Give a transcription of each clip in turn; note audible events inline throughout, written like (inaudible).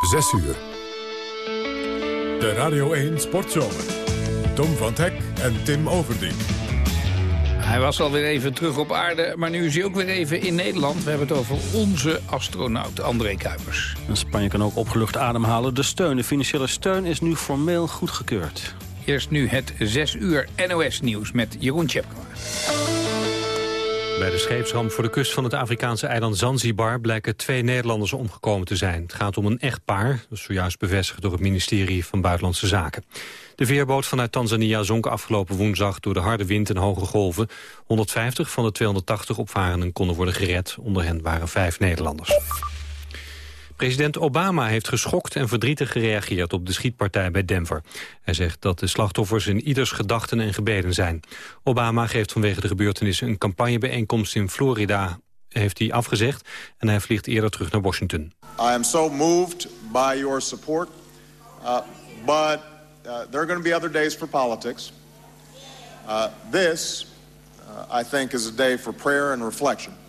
6 uur. De Radio 1 Sportzomer. Tom van Hek en Tim Overdien. Hij was alweer even terug op aarde, maar nu is hij ook weer even in Nederland. We hebben het over onze astronaut André Kuipers. Spanje kan ook opgelucht ademhalen. De steun, de financiële steun, is nu formeel goedgekeurd. Eerst nu het 6 uur NOS-nieuws met Jeroen Tjepkema. Bij de scheepsramp voor de kust van het Afrikaanse eiland Zanzibar... blijken twee Nederlanders omgekomen te zijn. Het gaat om een echtpaar, dat is zojuist bevestigd door het ministerie van Buitenlandse Zaken. De veerboot vanuit Tanzania zonk afgelopen woensdag door de harde wind en hoge golven. 150 van de 280 opvarenden konden worden gered. Onder hen waren vijf Nederlanders. President Obama heeft geschokt en verdrietig gereageerd op de schietpartij bij Denver. Hij zegt dat de slachtoffers in ieders gedachten en gebeden zijn. Obama geeft vanwege de gebeurtenissen een campagnebijeenkomst in Florida heeft hij afgezegd en hij vliegt eerder terug naar Washington. I am so moved by your support, uh, but uh, going to be other days for politics. Uh, this, uh, I think, is a day for prayer and reflection.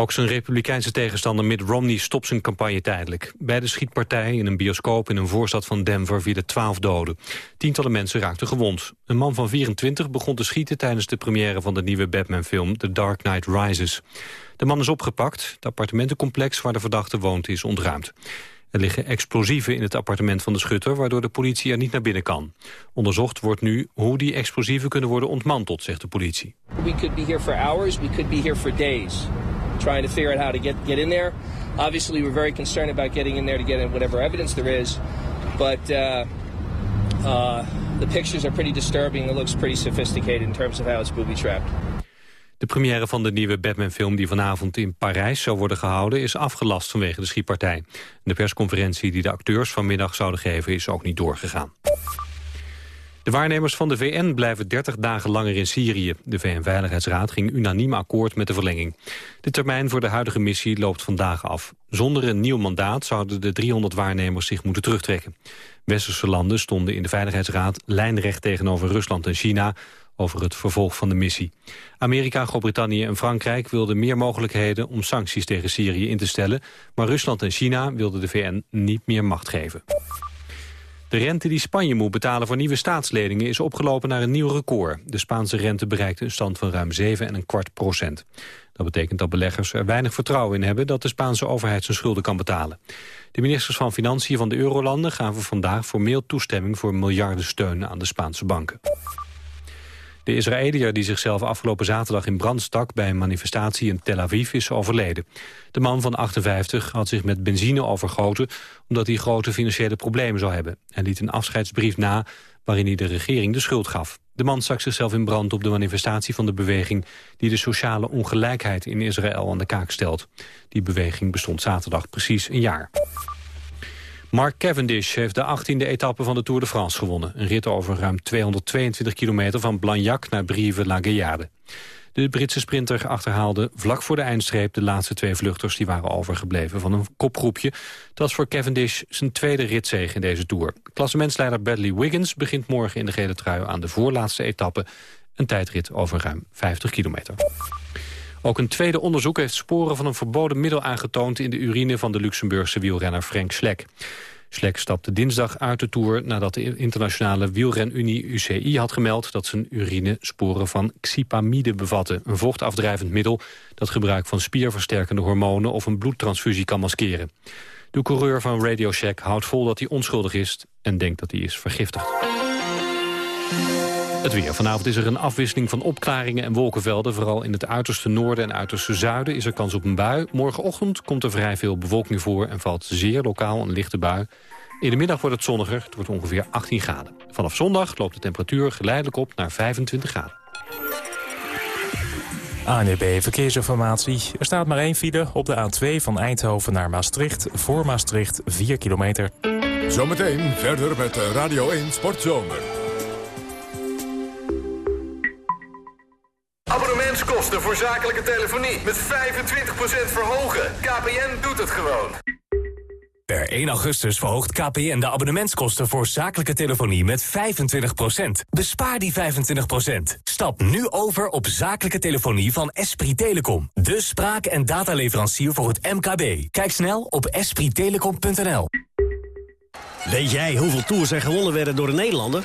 Ook zijn republikeinse tegenstander Mitt Romney stopt zijn campagne tijdelijk. Bij de schietpartij in een bioscoop in een voorstad van Denver vielen twaalf doden. Tientallen mensen raakten gewond. Een man van 24 begon te schieten tijdens de première van de nieuwe Batman-film The Dark Knight Rises. De man is opgepakt. Het appartementencomplex waar de verdachte woont is ontruimd. Er liggen explosieven in het appartement van de schutter... waardoor de politie er niet naar binnen kan. Onderzocht wordt nu hoe die explosieven kunnen worden ontmanteld, zegt de politie. We we. Trying to figure out how to get, get in there. Obviously, we're very concerned about getting in there to get in whatever evidence there is. But uh, uh, the pictures are pretty disturbing. It looks pretty sophisticated in terms of how it's booby-trapped. De première van de nieuwe Batman-film die vanavond in Parijs zou worden gehouden... is afgelast vanwege de schietpartij. De persconferentie die de acteurs vanmiddag zouden geven is ook niet doorgegaan. De waarnemers van de VN blijven 30 dagen langer in Syrië. De VN-veiligheidsraad ging unaniem akkoord met de verlenging. De termijn voor de huidige missie loopt vandaag af. Zonder een nieuw mandaat zouden de 300 waarnemers zich moeten terugtrekken. Westerse landen stonden in de Veiligheidsraad lijnrecht tegenover Rusland en China over het vervolg van de missie. Amerika, Groot-Brittannië en Frankrijk wilden meer mogelijkheden om sancties tegen Syrië in te stellen, maar Rusland en China wilden de VN niet meer macht geven. De rente die Spanje moet betalen voor nieuwe staatsleningen is opgelopen naar een nieuw record. De Spaanse rente bereikte een stand van ruim 7 en een kwart procent. Dat betekent dat beleggers er weinig vertrouwen in hebben dat de Spaanse overheid zijn schulden kan betalen. De ministers van Financiën van de Eurolanden gaven vandaag formeel toestemming voor miljarden steun aan de Spaanse banken. De Israëliër die zichzelf afgelopen zaterdag in brand stak... bij een manifestatie in Tel Aviv is overleden. De man van 58 had zich met benzine overgoten... omdat hij grote financiële problemen zou hebben. Hij liet een afscheidsbrief na waarin hij de regering de schuld gaf. De man stak zichzelf in brand op de manifestatie van de beweging... die de sociale ongelijkheid in Israël aan de kaak stelt. Die beweging bestond zaterdag precies een jaar. Mark Cavendish heeft de 18e etappe van de Tour de France gewonnen. Een rit over ruim 222 kilometer van Blagnac naar Brive-la-Gaillarde. De Britse sprinter achterhaalde vlak voor de eindstreep de laatste twee vluchters die waren overgebleven van een kopgroepje. Dat is voor Cavendish zijn tweede ritzege in deze Tour. Klassementsleider Bradley Wiggins begint morgen in de gele trui aan de voorlaatste etappe. Een tijdrit over ruim 50 kilometer. Ook een tweede onderzoek heeft sporen van een verboden middel aangetoond... in de urine van de Luxemburgse wielrenner Frank Slek. Slek stapte dinsdag uit de Tour nadat de internationale wielrenunie UCI had gemeld dat zijn urine sporen van xipamide bevatte, een vochtafdrijvend middel dat gebruik van spierversterkende hormonen of een bloedtransfusie kan maskeren. De coureur van Radio Shack houdt vol dat hij onschuldig is en denkt dat hij is vergiftigd. Het weer. Vanavond is er een afwisseling van opklaringen en wolkenvelden. Vooral in het uiterste noorden en uiterste zuiden is er kans op een bui. Morgenochtend komt er vrij veel bewolking voor en valt zeer lokaal een lichte bui. In de middag wordt het zonniger. Het wordt ongeveer 18 graden. Vanaf zondag loopt de temperatuur geleidelijk op naar 25 graden. ANUB Verkeersinformatie. Er staat maar één file op de A2 van Eindhoven naar Maastricht. Voor Maastricht 4 kilometer. Zometeen verder met Radio 1 Sportzomer. Abonnementskosten voor zakelijke telefonie met 25% verhogen. KPN doet het gewoon. Per 1 augustus verhoogt KPN de abonnementskosten voor zakelijke telefonie met 25%. Bespaar die 25%. Stap nu over op zakelijke telefonie van Esprit Telecom. De spraak- en dataleverancier voor het MKB. Kijk snel op esprittelecom.nl. Weet jij hoeveel tours er gewonnen werden door een Nederlander?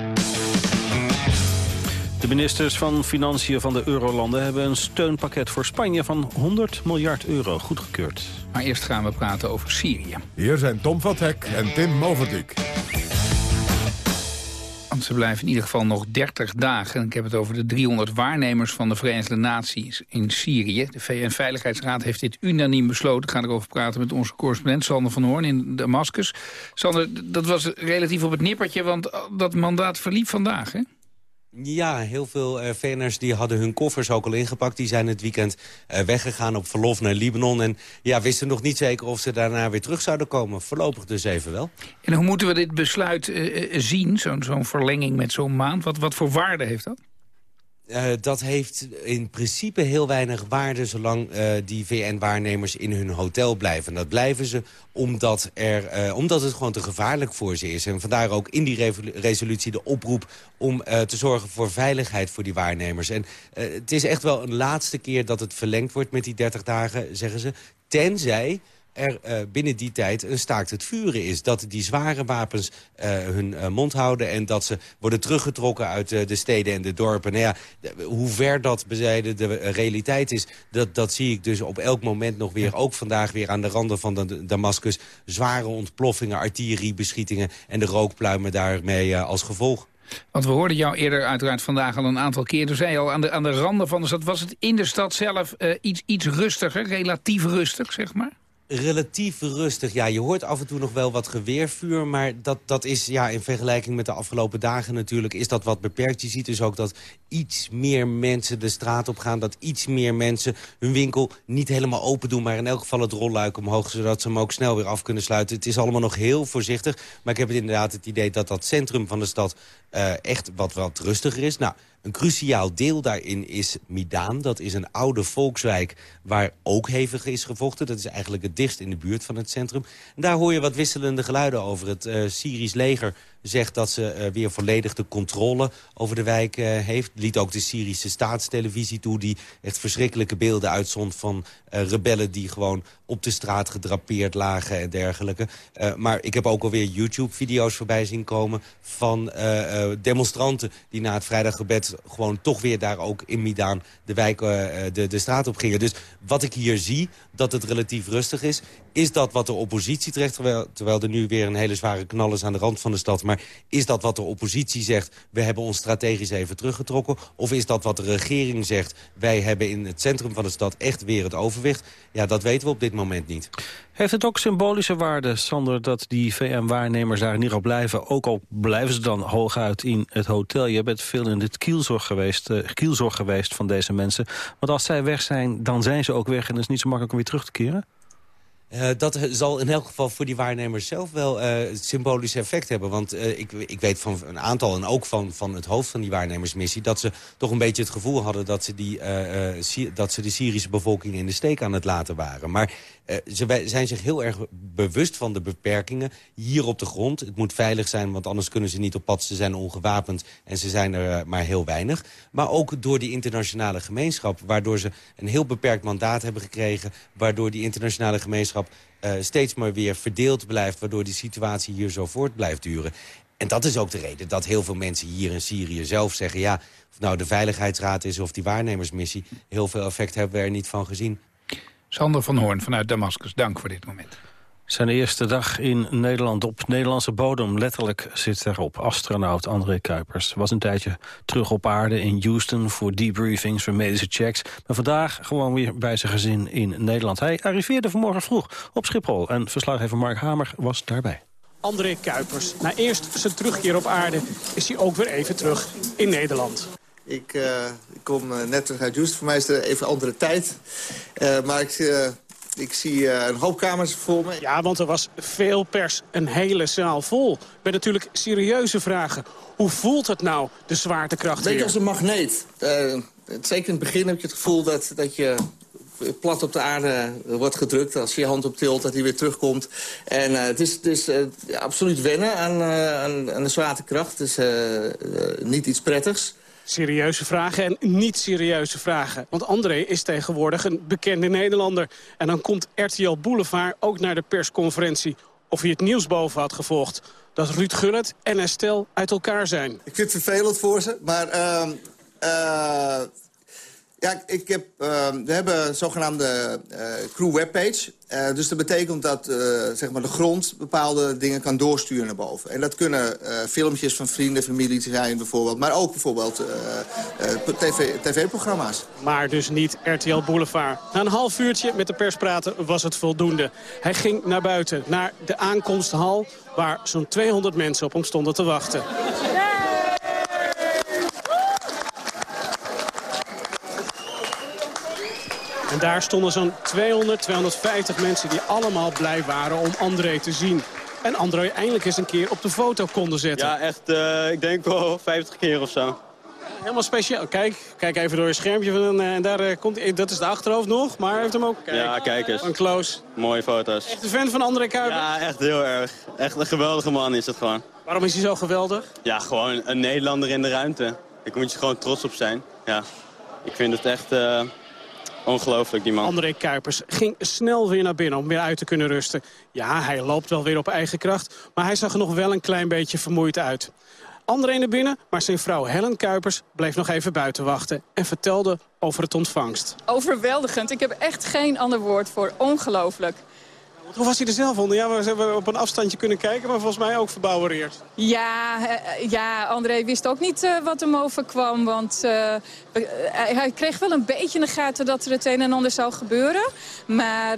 Ministers van Financiën van de Eurolanden hebben een steunpakket voor Spanje van 100 miljard euro goedgekeurd. Maar eerst gaan we praten over Syrië. Hier zijn Tom van Hek en Tim Moverdijk. Want ze blijven in ieder geval nog 30 dagen. Ik heb het over de 300 waarnemers van de Verenigde Naties in Syrië. De VN-veiligheidsraad heeft dit unaniem besloten. Ik ga erover praten met onze correspondent Sander van Hoorn in Damascus. Sander, dat was relatief op het nippertje, want dat mandaat verliep vandaag, hè? Ja, heel veel uh, die hadden hun koffers ook al ingepakt. Die zijn het weekend uh, weggegaan op verlof naar Libanon. En ja, wisten nog niet zeker of ze daarna weer terug zouden komen. Voorlopig dus even wel. En hoe moeten we dit besluit uh, zien, zo'n zo'n verlenging met zo'n maand? Wat, wat voor waarde heeft dat? Uh, dat heeft in principe heel weinig waarde... zolang uh, die VN-waarnemers in hun hotel blijven. Dat blijven ze omdat, er, uh, omdat het gewoon te gevaarlijk voor ze is. En vandaar ook in die resolutie de oproep... om te zorgen voor veiligheid voor die waarnemers. En het is echt wel een laatste keer dat het verlengd wordt met die 30 dagen, zeggen ze. Tenzij er uh, binnen die tijd een staakt het vuren is. Dat die zware wapens uh, hun uh, mond houden... en dat ze worden teruggetrokken uit de steden en de dorpen. Nou ja, hoe ver dat bezijden de realiteit is... Dat, dat zie ik dus op elk moment nog weer. Ook vandaag weer aan de randen van de Damascus. Zware ontploffingen, artilleriebeschietingen... en de rookpluimen daarmee als gevolg. Want we hoorden jou eerder uiteraard vandaag al een aantal keer. Toen zei je al, aan de, aan de randen van de stad... was het in de stad zelf iets, iets rustiger, relatief rustig, zeg maar? Relatief rustig. Ja, je hoort af en toe nog wel wat geweervuur... maar dat, dat is ja, in vergelijking met de afgelopen dagen natuurlijk... is dat wat beperkt. Je ziet dus ook dat iets meer mensen de straat op gaan... dat iets meer mensen hun winkel niet helemaal open doen... maar in elk geval het rolluik omhoog... zodat ze hem ook snel weer af kunnen sluiten. Het is allemaal nog heel voorzichtig. Maar ik heb inderdaad het idee dat dat centrum van de stad... Uh, echt wat, wat rustiger is. Nou, een cruciaal deel daarin is Midaan. Dat is een oude volkswijk waar ook hevig is gevochten. Dat is eigenlijk het dichtst in de buurt van het centrum. En daar hoor je wat wisselende geluiden over. Het uh, Syrisch leger zegt dat ze uh, weer volledig de controle over de wijk uh, heeft. Liet ook de Syrische staatstelevisie toe... die echt verschrikkelijke beelden uitzond van uh, rebellen... die gewoon op de straat gedrapeerd lagen en dergelijke. maar ik heb ook alweer YouTube-video's voorbij zien komen... van demonstranten die na het vrijdaggebed gewoon toch weer daar ook in Midaan... de wijk, de, de straat op gingen. Dus wat ik hier zie, dat het relatief rustig is... is dat wat de oppositie terecht... terwijl, terwijl er nu weer een hele zware knal is aan de rand van de stad... Maar is dat wat de oppositie zegt, we hebben ons strategisch even teruggetrokken? Of is dat wat de regering zegt, wij hebben in het centrum van de stad echt weer het overwicht? Ja, dat weten we op dit moment niet. Heeft het ook symbolische waarde, Sander, dat die VM-waarnemers daar ieder geval blijven? Ook al blijven ze dan hooguit in het hotel. Je bent veel in het kielzorg geweest, uh, kielzorg geweest van deze mensen. Want als zij weg zijn, dan zijn ze ook weg en het is niet zo makkelijk om weer terug te keren? Uh, dat zal in elk geval voor die waarnemers zelf wel uh, symbolisch effect hebben. Want uh, ik, ik weet van een aantal en ook van, van het hoofd van die waarnemersmissie... dat ze toch een beetje het gevoel hadden dat ze, die, dat ze de Syrische bevolking in de steek aan het laten waren. Maar ze zijn zich heel erg bewust van de beperkingen hier op de grond. Het moet veilig zijn, want anders kunnen ze niet op pad. Ze zijn ongewapend en ze zijn er maar heel weinig. Maar ook door die internationale gemeenschap... waardoor ze een heel beperkt mandaat hebben gekregen... waardoor die internationale uh, steeds maar weer verdeeld blijft... waardoor die situatie hier zo voort blijft duren. En dat is ook de reden dat heel veel mensen hier in Syrië zelf zeggen... ja, of nou de Veiligheidsraad is of die waarnemersmissie... heel veel effect hebben we er niet van gezien. Sander van Hoorn vanuit Damascus, dank voor dit moment. Zijn eerste dag in Nederland op Nederlandse bodem. Letterlijk zit erop astronaut André Kuipers. Was een tijdje terug op aarde in Houston voor debriefings, voor medische checks. Maar vandaag gewoon weer bij zijn gezin in Nederland. Hij arriveerde vanmorgen vroeg op Schiphol en verslaggever Mark Hamer was daarbij. André Kuipers. Na eerst zijn terugkeer op aarde is hij ook weer even terug in Nederland. Ik, uh, ik kom uh, net terug uit Houston. Voor mij is het even andere tijd. Uh, maar ik ik zie uh, een hoop kamers voor me. Ja, want er was veel pers, een hele zaal vol. Met natuurlijk serieuze vragen. Hoe voelt het nou, de zwaartekracht Beetje als een magneet. Uh, zeker in het begin heb je het gevoel dat, dat je plat op de aarde wordt gedrukt. Als je je hand op tilt, dat hij weer terugkomt. En het is, dus absoluut wennen aan, aan, aan, de zwaartekracht. Het is niet iets prettigs. Serieuze vragen en niet serieuze vragen. Want André is tegenwoordig een bekende Nederlander. En dan komt RTL Boulevard ook naar de persconferentie. Of hij het nieuws boven had gevolgd. Dat Ruud Gullit en Estelle uit elkaar zijn. Ik vind het vervelend voor ze, maar... Uh, ja, ik heb, uh, we hebben een zogenaamde uh, crew webpage. Uh, dus dat betekent dat zeg maar de grond bepaalde dingen kan doorsturen naar boven. En dat kunnen filmpjes van vrienden, familie zijn bijvoorbeeld. Maar ook bijvoorbeeld tv-programma's. TV maar dus niet RTL Boulevard. Na een half uurtje met de pers praten was het voldoende. Hij ging naar buiten, naar de aankomsthal... waar zo'n 200 mensen op hem stonden te wachten. En daar stonden zo'n 200, 250 mensen die allemaal blij waren om André te zien. En André eindelijk eens een keer op de foto konden zetten. Ja, echt, uh, ik denk wel 50 keer of zo. Helemaal speciaal. Kijk, kijk even door je schermpje. Van, uh, en daar uh, komt, dat is de achterhoofd nog, maar heeft hem ook. Kijk, ja, kijk eens. Een close. Mooie foto's. Echt een fan van André Kuipers? Ja, echt heel erg. Echt een geweldige man is het gewoon. Waarom is hij zo geweldig? Ja, gewoon een Nederlander in de ruimte. Daar moet je gewoon trots op zijn. Ja, ik vind het echt... Ongelooflijk, die man. André Kuipers ging snel weer naar binnen om weer uit te kunnen rusten. Ja, hij loopt wel weer op eigen kracht, maar hij zag er nog wel een klein beetje vermoeid uit. André naar binnen, maar zijn vrouw Helen Kuipers bleef nog even buiten wachten... en vertelde over het ontvangst. Overweldigend. Ik heb echt geen ander woord voor. Ongelooflijk. Hoe was hij er zelf onder? Ja, we hebben op een afstandje kunnen kijken, maar volgens mij ook verbouwereerd. Ja, eh, ja André wist ook niet uh, wat hem overkwam. Want uh, hij kreeg wel een beetje in de gaten dat er het een en ander zou gebeuren. Maar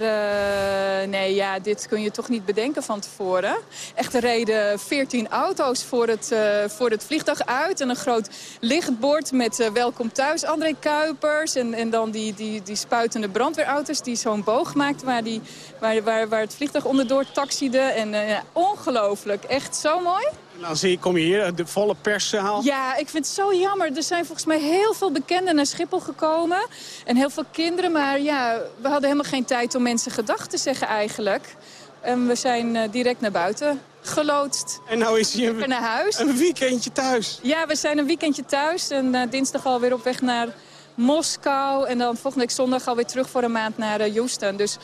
nee, ja, dit kun je toch niet bedenken van tevoren. Echt, er reden 14 auto's voor het, voor het vliegtuig uit. En een groot lichtbord met welkom thuis André Kuipers. En, en dan die, die, die spuitende brandweerauto's die zo'n boog maakt waar, die, waar, waar, waar het vliegtuig onderdoor taxiede. En ongelooflijk. Echt zo mooi. Dan zie je, kom je hier, de volle perszaal. Ja, ik vind het zo jammer. Er zijn volgens mij heel veel bekenden naar Schiphol gekomen. En heel veel kinderen. Maar ja, we hadden helemaal geen tijd om mensen gedag te zeggen eigenlijk. En we zijn uh, direct naar buiten geloodst. En nou is hij een, naar huis. een weekendje thuis. Ja, we zijn een weekendje thuis. En uh, dinsdag alweer op weg naar Moskou. En dan volgende week zondag alweer terug voor een maand naar Houston. Dus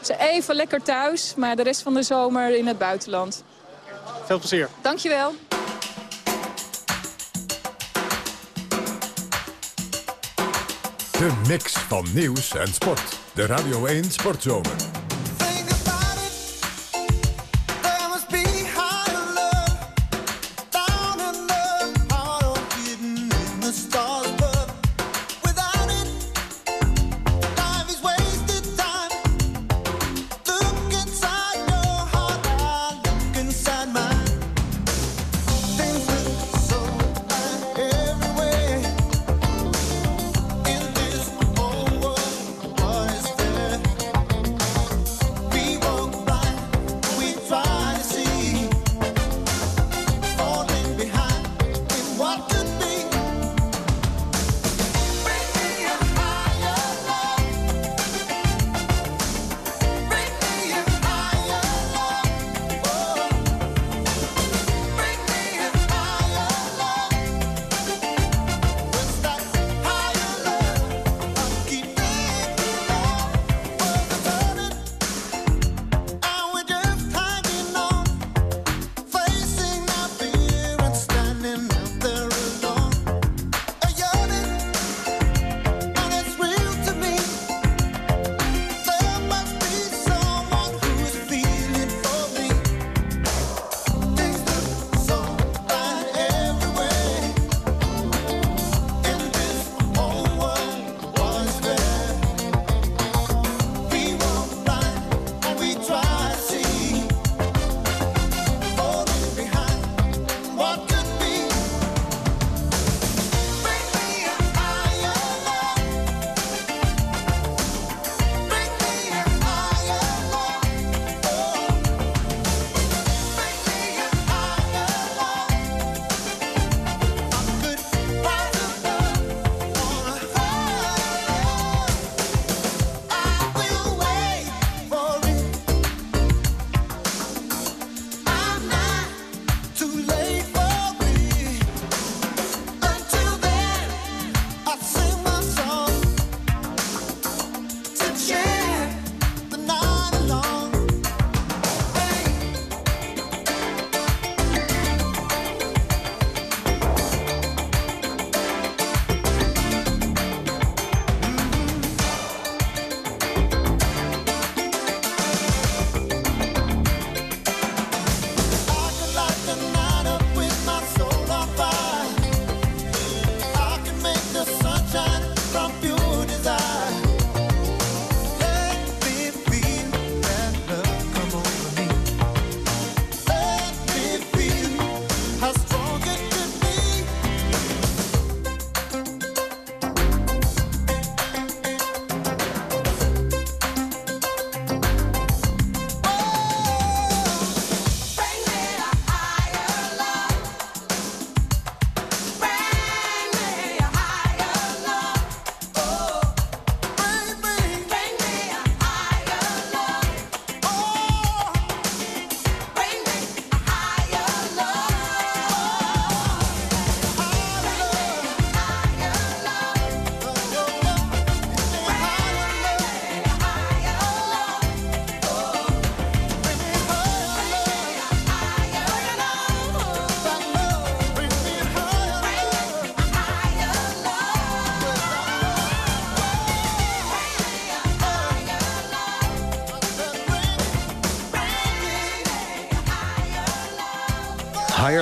ze even lekker thuis, maar de rest van de zomer in het buitenland. Veel plezier. Dankjewel. De mix van nieuws en sport. De Radio 1 Sportzomer.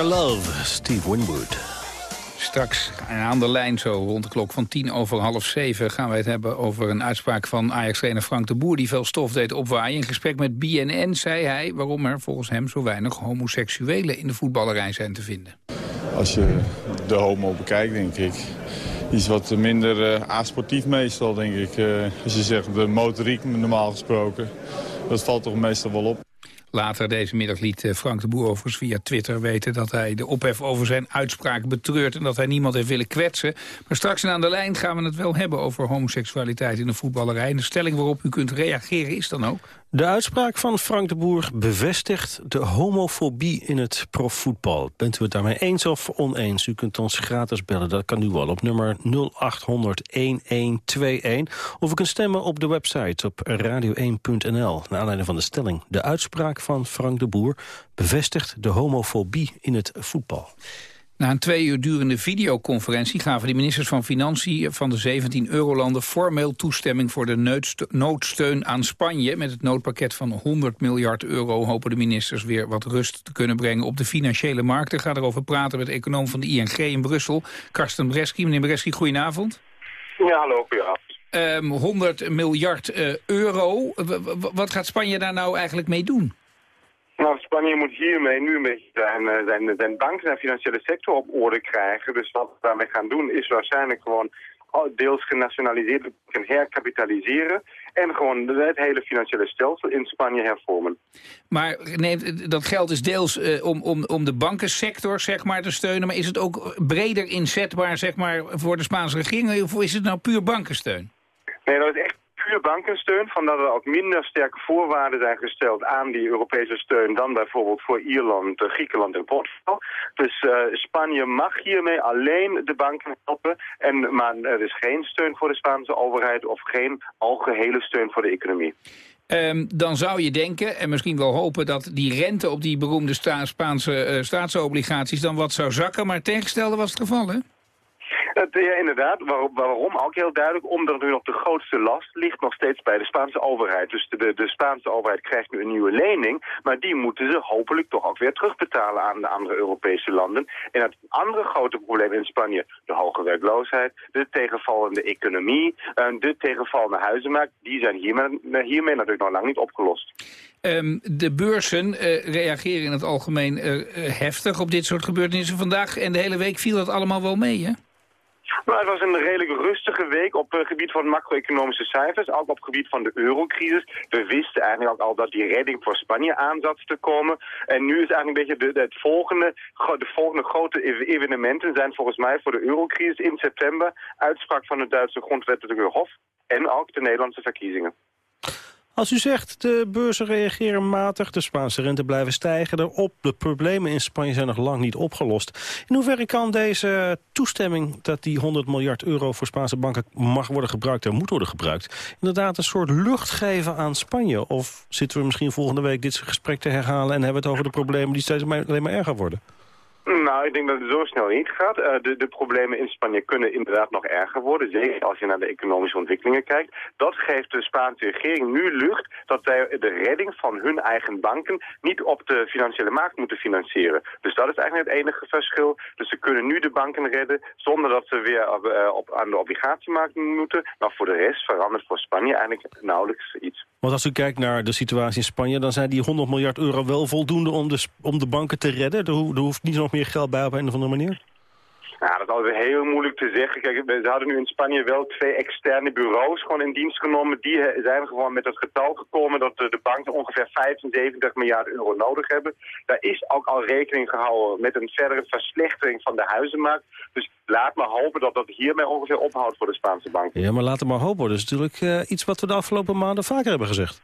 Love, Steve Winwood. Straks aan de lijn zo rond de klok van tien over half zeven... gaan wij het hebben over een uitspraak van Ajax-trainer Frank de Boer... die veel stof deed opwaaien. In gesprek met BNN zei hij waarom er volgens hem zo weinig homoseksuelen... in de voetballerij zijn te vinden. Als je de homo bekijkt, denk ik, iets wat minder uh, asportief meestal, denk ik. Uh, als je zegt de motoriek, normaal gesproken, dat valt toch meestal wel op. Later deze middag liet eh, Frank de Boer overigens via Twitter weten... dat hij de ophef over zijn uitspraak betreurt... en dat hij niemand heeft willen kwetsen. Maar straks en aan de lijn gaan we het wel hebben over homoseksualiteit in de voetballerij. En de stelling waarop u kunt reageren is dan ook... De uitspraak van Frank de Boer bevestigt de homofobie in het profvoetbal. Bent u het daarmee eens of oneens? U kunt ons gratis bellen, dat kan u wel op nummer 0800-1121. Of u kunt stemmen op de website op radio1.nl. Naar aanleiding van de stelling. De uitspraak van Frank de Boer bevestigt de homofobie in het voetbal. Na een twee uur durende videoconferentie gaven de ministers van Financiën van de 17 eurolanden formeel toestemming voor de noodsteun aan Spanje. Met het noodpakket van 100 miljard euro hopen de ministers weer wat rust te kunnen brengen op de financiële markten. Ik ga erover praten met de econoom van de ING in Brussel, Karsten Breski. Meneer Breski, goedenavond. Ja, hallo, goedenavond. 100 ehm, miljard uh, euro. wat gaat Spanje daar nou eigenlijk mee doen? Nou, Spanje moet hiermee nu een beetje zijn, eh, zijn, zijn banken en financiële sector op orde krijgen. Dus wat we daarmee gaan doen is waarschijnlijk gewoon deels genationaliseerd en herkapitaliseren. En gewoon het hele financiële stelsel in Spanje hervormen. Maar nee, dat geld is deels uh, om, om, om de bankensector zeg maar, te steunen. Maar is het ook breder inzetbaar zeg maar, voor de Spaanse regering? Of is het nou puur bankensteun? Nee, dat is echt puur bankensteun, van dat er ook minder sterke voorwaarden zijn gesteld aan die Europese steun dan bijvoorbeeld voor Ierland, eh, Griekenland en Portugal. Dus uh, Spanje mag hiermee alleen de banken helpen, en, maar er is geen steun voor de Spaanse overheid of geen algehele steun voor de economie. Um, dan zou je denken, en misschien wel hopen... dat die rente op die beroemde Spaanse uh, staatsobligaties dan wat zou zakken. Maar tegenstelde was het geval, hè? Ja, inderdaad. Waarom? Ook heel duidelijk. Omdat nu nog de grootste last ligt nog steeds bij de Spaanse overheid. Dus de, de Spaanse overheid krijgt nu een nieuwe lening. Maar die moeten ze hopelijk toch ook weer terugbetalen aan de andere Europese landen. En het andere grote probleem in Spanje, de hoge werkloosheid, de tegenvallende economie, eh, de tegenvallende huizenmarkt, die zijn hiermee, hiermee natuurlijk nog lang niet opgelost. Um, de beurzen reageren in het algemeen heftig op dit soort gebeurtenissen. Vandaag en de hele week viel dat allemaal wel mee, hè? Nou, het was een redelijk rustige week op het gebied van macro-economische cijfers, ook op het gebied van de eurocrisis. We wisten eigenlijk ook al dat die redding voor Spanje aan zat te komen. En nu is eigenlijk een beetje de, het volgende, de volgende grote evenementen zijn volgens mij voor de eurocrisis in september uitspraak van het Duitse grondwettelijke hof en ook de Nederlandse verkiezingen. Als u zegt, de beurzen reageren matig, de Spaanse rente blijven stijgen erop. De problemen in Spanje zijn nog lang niet opgelost. In hoeverre kan deze toestemming dat die 100 miljard euro voor Spaanse banken mag worden gebruikt en moet worden gebruikt, inderdaad een soort lucht geven aan Spanje? Of zitten we misschien volgende week dit gesprek te herhalen en hebben we het over de problemen die steeds alleen maar erger worden? Nou, ik denk dat het zo snel niet gaat. Uh, de, de, problemen in Spanje kunnen inderdaad nog erger worden. Zeker als je naar de economische ontwikkelingen kijkt. Dat geeft de Spaanse regering nu lucht dat zij de redding van hun eigen banken niet op de financiële markt moeten financieren. Dus dat is eigenlijk het enige verschil. Dus ze kunnen nu de banken redden zonder dat ze weer op, uh, op aan de obligatiemarkt moeten. Maar voor de rest verandert voor Spanje eigenlijk nauwelijks iets. Want als u kijkt naar de situatie in Spanje... dan zijn die 100 miljard euro wel voldoende om de, om de banken te redden? Er hoeft niet nog meer geld bij op een of andere manier? Ja, dat is altijd heel moeilijk te zeggen. Kijk, we hadden nu in Spanje wel twee externe bureaus gewoon in dienst genomen. Die zijn gewoon met het getal gekomen dat de banken ongeveer 75 miljard euro nodig hebben. Daar is ook al rekening gehouden met een verdere verslechtering van de huizenmarkt. Dus laat maar hopen dat dat hiermee ongeveer ophoudt voor de Spaanse banken. Ja, maar laat het maar hopen. Dat is natuurlijk uh, iets wat we de afgelopen maanden vaker hebben gezegd.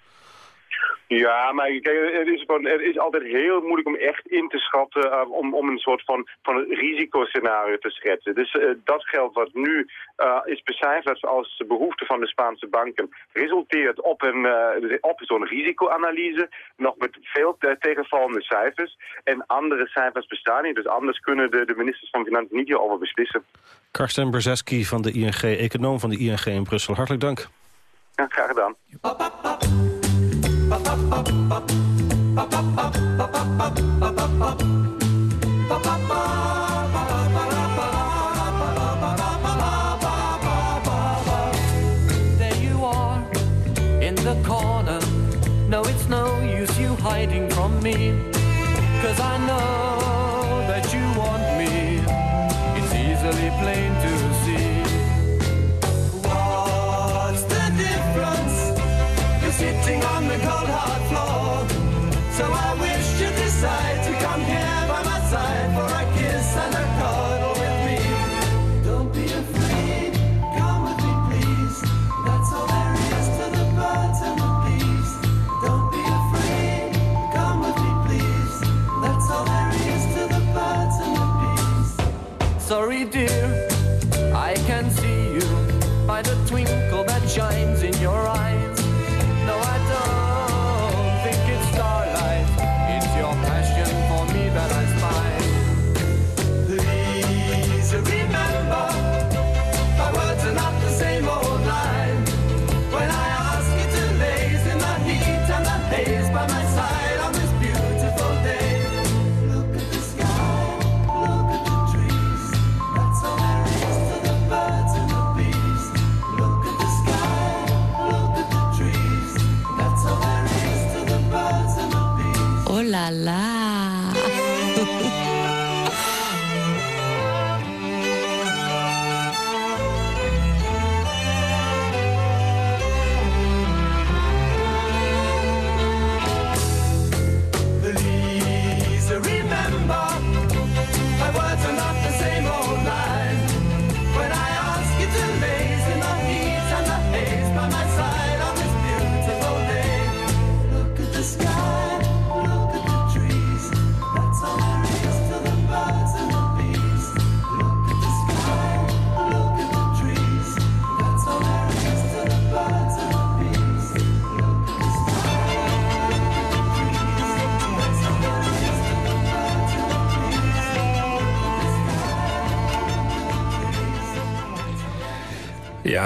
Ja, maar kijk, het, is het is altijd heel moeilijk om echt in te schatten... Uh, om, om een soort van, van een risicoscenario te schetsen. Dus uh, dat geld wat nu uh, is becijferd als behoefte van de Spaanse banken... resulteert op, een, op zo'n risicoanalyse, nog met veel tegenvallende cijfers. En andere cijfers bestaan niet, dus anders kunnen de, de ministers van Financiën niet hierover beslissen. Karsten Brzeski van de ING, econoom van de ING in Brussel. Hartelijk dank. Ja, graag gedaan. The corner. No, it's no use you hiding from me.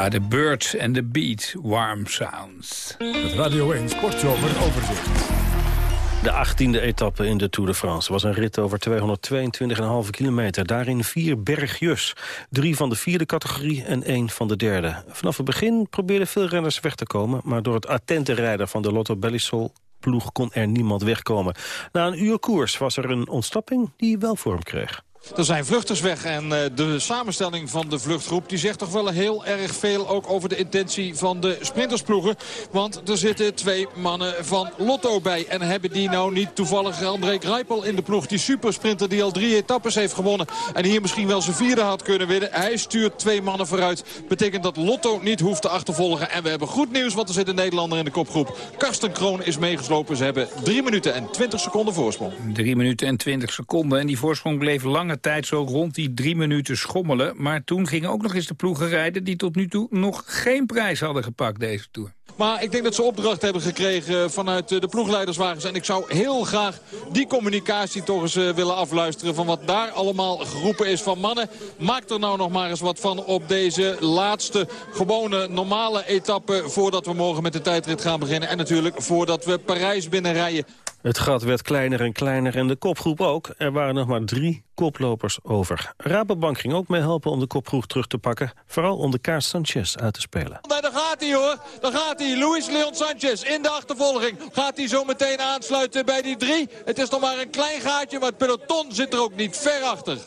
Ja, de Birds and the Beat, Warm Sounds. Het Radio 1 Sportzomer overzicht. De 18e etappe in de Tour de France was een rit over 222,5 kilometer. Daarin vier bergjes. Drie van de vierde categorie en één van de derde. Vanaf het begin probeerden veel renners weg te komen... maar door het attente rijden van de Lotto Belisol ploeg kon er niemand wegkomen. Na een uur koers was er een ontsnapping die wel vorm kreeg. Er zijn vluchters weg en eh, de samenstelling van de vluchtgroep... die zegt toch wel heel erg veel ook over de intentie van de sprintersploegen. Want er zitten twee mannen van Lotto bij. En hebben die nou niet toevallig André Greipel in de ploeg? Die supersprinter die al drie etappes heeft gewonnen. En hier misschien wel zijn vierde had kunnen winnen. Hij stuurt twee mannen vooruit. Betekent dat Lotto niet hoeft te achtervolgen. En we hebben goed nieuws, want er zit een Nederlander in de kopgroep. Karsten Kroon is meegeslopen. Ze hebben drie minuten en 20 seconden voorsprong. Drie minuten en twintig seconden. En die voorsprong bleef tijd zo rond die drie minuten schommelen. Maar toen gingen ook nog eens de ploegen rijden... die tot nu toe nog geen prijs hadden gepakt deze Tour. Maar ik denk dat ze opdracht hebben gekregen vanuit eh, de ploegleiderswagens. En ik zou heel graag die communicatie toch eens eh, willen afluisteren... van wat daar allemaal geroepen is van mannen. Maak er nou nog maar eens wat van op deze laatste gewone normale etappe... voordat we morgen met de tijdrit gaan beginnen. En natuurlijk voordat we Parijs binnenrijden. Het gat werd kleiner en kleiner en de kopgroep ook. Er waren nog maar drie koplopers over. Rabobank ging ook mee helpen om de kopgroep terug te pakken. Vooral om de kaart Sanchez uit te spelen. Daar gaat hij hoor. Daar gaat hij. Luis Leon Sanchez in de achtervolging. Gaat hij zo meteen aansluiten bij die drie. Het is nog maar een klein gaatje, maar het peloton zit er ook niet ver achter.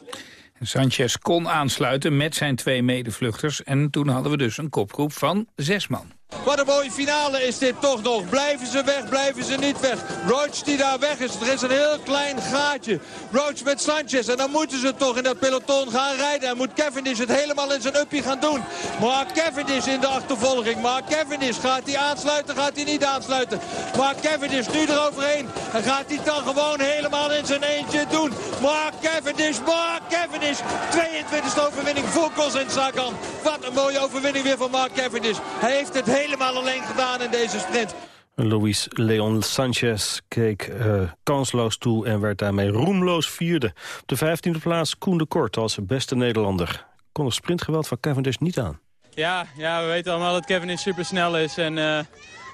Sanchez kon aansluiten met zijn twee medevluchters. En toen hadden we dus een kopgroep van zes man. Wat een mooie finale is dit toch nog. Blijven ze weg, blijven ze niet weg. Roach die daar weg is. Er is een heel klein gaatje. Roach met Sanchez. En dan moeten ze toch in dat peloton gaan rijden. En moet Cavendish het helemaal in zijn uppie gaan doen. Maar Cavendish in de achtervolging. Maar Cavendish gaat hij aansluiten, gaat hij niet aansluiten. Maar Cavendish nu eroverheen. En gaat hij dan gewoon helemaal in zijn eentje doen. Maar Cavendish, maar Cavendish. 22e overwinning voor Colson Sagan. Wat een mooie overwinning weer van Mark Cavendish. Hij heeft het helemaal alleen gedaan in deze sprint. Luis Leon Sanchez keek uh, kansloos toe en werd daarmee roemloos vierde. Op de vijftiende plaats Koen de Kort als beste Nederlander. Kon het sprintgeweld van Cavendish niet aan. Ja, ja we weten allemaal dat Cavendish super snel is en uh,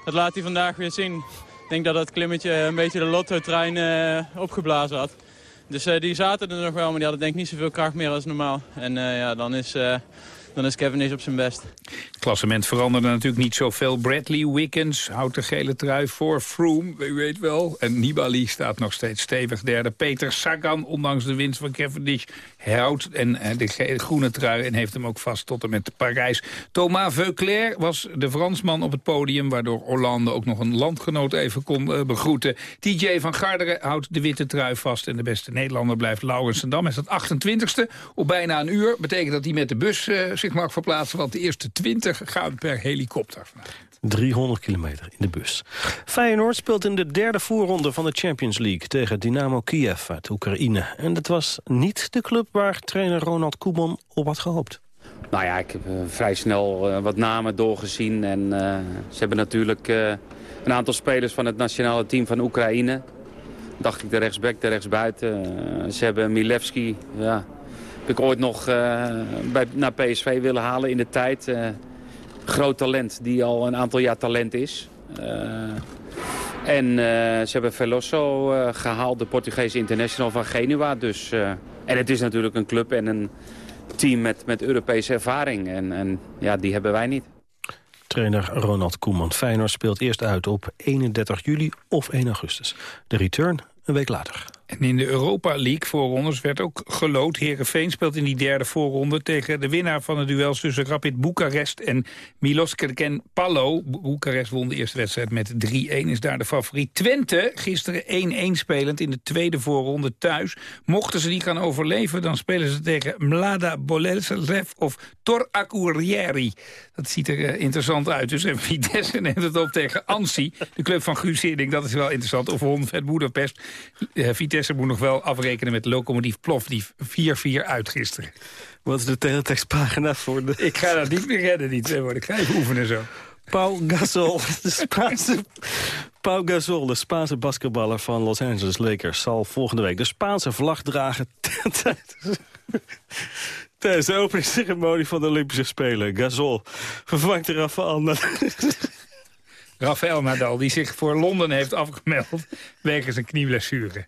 dat laat hij vandaag weer zien. Ik denk dat dat klimmetje een beetje de lotto-trein uh, opgeblazen had. Dus eh, die zaten er nog wel, maar die hadden denk ik niet zoveel kracht meer als normaal. En eh, ja, dan is, eh, dan is Cavendish op zijn best. Het klassement veranderde natuurlijk niet zoveel. Bradley Wiggins houdt de gele trui voor Froome, u weet wel. En Nibali staat nog steeds stevig derde. Peter Sagan, ondanks de winst van Cavendish, houdt en, eh, de groene trui... en heeft hem ook vast tot en met Parijs. Thomas Veuclair was de Fransman op het podium... waardoor Hollande ook nog een landgenoot even kon eh, begroeten. TJ van Garderen houdt de witte trui vast... en de beste Nederlander blijft Laurens Dam. Hij staat 28ste op bijna een uur. Betekent dat hij met de bus eh, zich mag verplaatsen... want de eerste 20 gaan per helikopter. 300 kilometer in de bus. Feyenoord speelt in de derde voorronde van de Champions League... tegen Dynamo Kiev uit Oekraïne. En dat was niet de club waar trainer Ronald Koeman op had gehoopt. Nou ja, ik heb eh, vrij snel eh, wat namen doorgezien. En eh, ze hebben natuurlijk eh, een aantal spelers van het nationale team van Oekraïne. Dacht ik de rechtsback, de rechtsbuiten. Ze hebben Milevski, ja, heb ik ooit nog eh, bij, naar PSV willen halen in de tijd. Eh, groot talent, die al een aantal jaar talent is. Eh, en ze hebben Veloso eh, gehaald, de Portugese international van Genua. Dus, en het is natuurlijk een club en een team met, met Europese ervaring. En, en ja, die hebben wij niet. Trainer Ronald Koeman. Feyenoord speelt eerst uit op 31 juli of 1 augustus. De return een week later. En in de Europa League voorrondes werd ook gelood. Herenveen speelt in die derde voorronde tegen de winnaar van het duel tussen Rapid Boekarest en Milos Kerken Pallo. Boekarest won de eerste wedstrijd met 3-1, is daar de favoriet. Twente, gisteren 1-1 spelend in de tweede voorronde thuis. Mochten ze die gaan overleven, dan spelen ze tegen Mlada Boleslev of Tor Akureyri. Dat ziet er eh, interessant uit. Dus en Vitesse neemt het op tegen Ansi, de club van Guus Hiddink. Dat is wel interessant. Of Honved Boedapest. Eh, Vitesse moet nog wel afrekenen met Lokomotief Plovdiv 4-4 uit gisteren. Wat is de teletextpagina voor de... Ik ga dat niet meer redden, niet. hoor. Ik ga even oefenen zo. Paul Gasol, (laughs) de Spaanse, Paul Gasol, de Spaanse basketballer van Los Angeles Lakers... zal volgende week de Spaanse vlag dragen (laughs) tijdens- tijdens de openingsceremonie van de Olympische Spelen. Gasol vervangt Rafael Nadal. (laughs) Rafael Nadal, die zich voor Londen heeft afgemeld... wegens een knieblessure.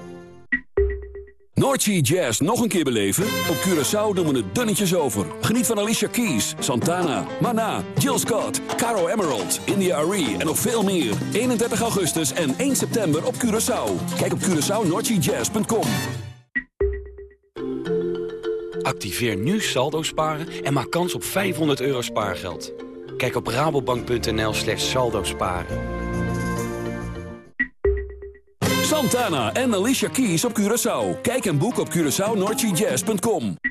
Noordsea Jazz nog een keer beleven? Op Curaçao doen we het dunnetjes over. Geniet van Alicia Keys, Santana, Mana, Jill Scott, Caro Emerald, India Arie en nog veel meer. 31 augustus en 1 september op Curaçao. Kijk op CuraçaoNoordseaJazz.com. Activeer nu saldo sparen en maak kans op 500 euro spaargeld. Kijk op rabobank.nl slash saldo sparen. Santana en Alicia Keys op Curaçao. Kijk en boek op CuraçaoNoordseaJazz.com.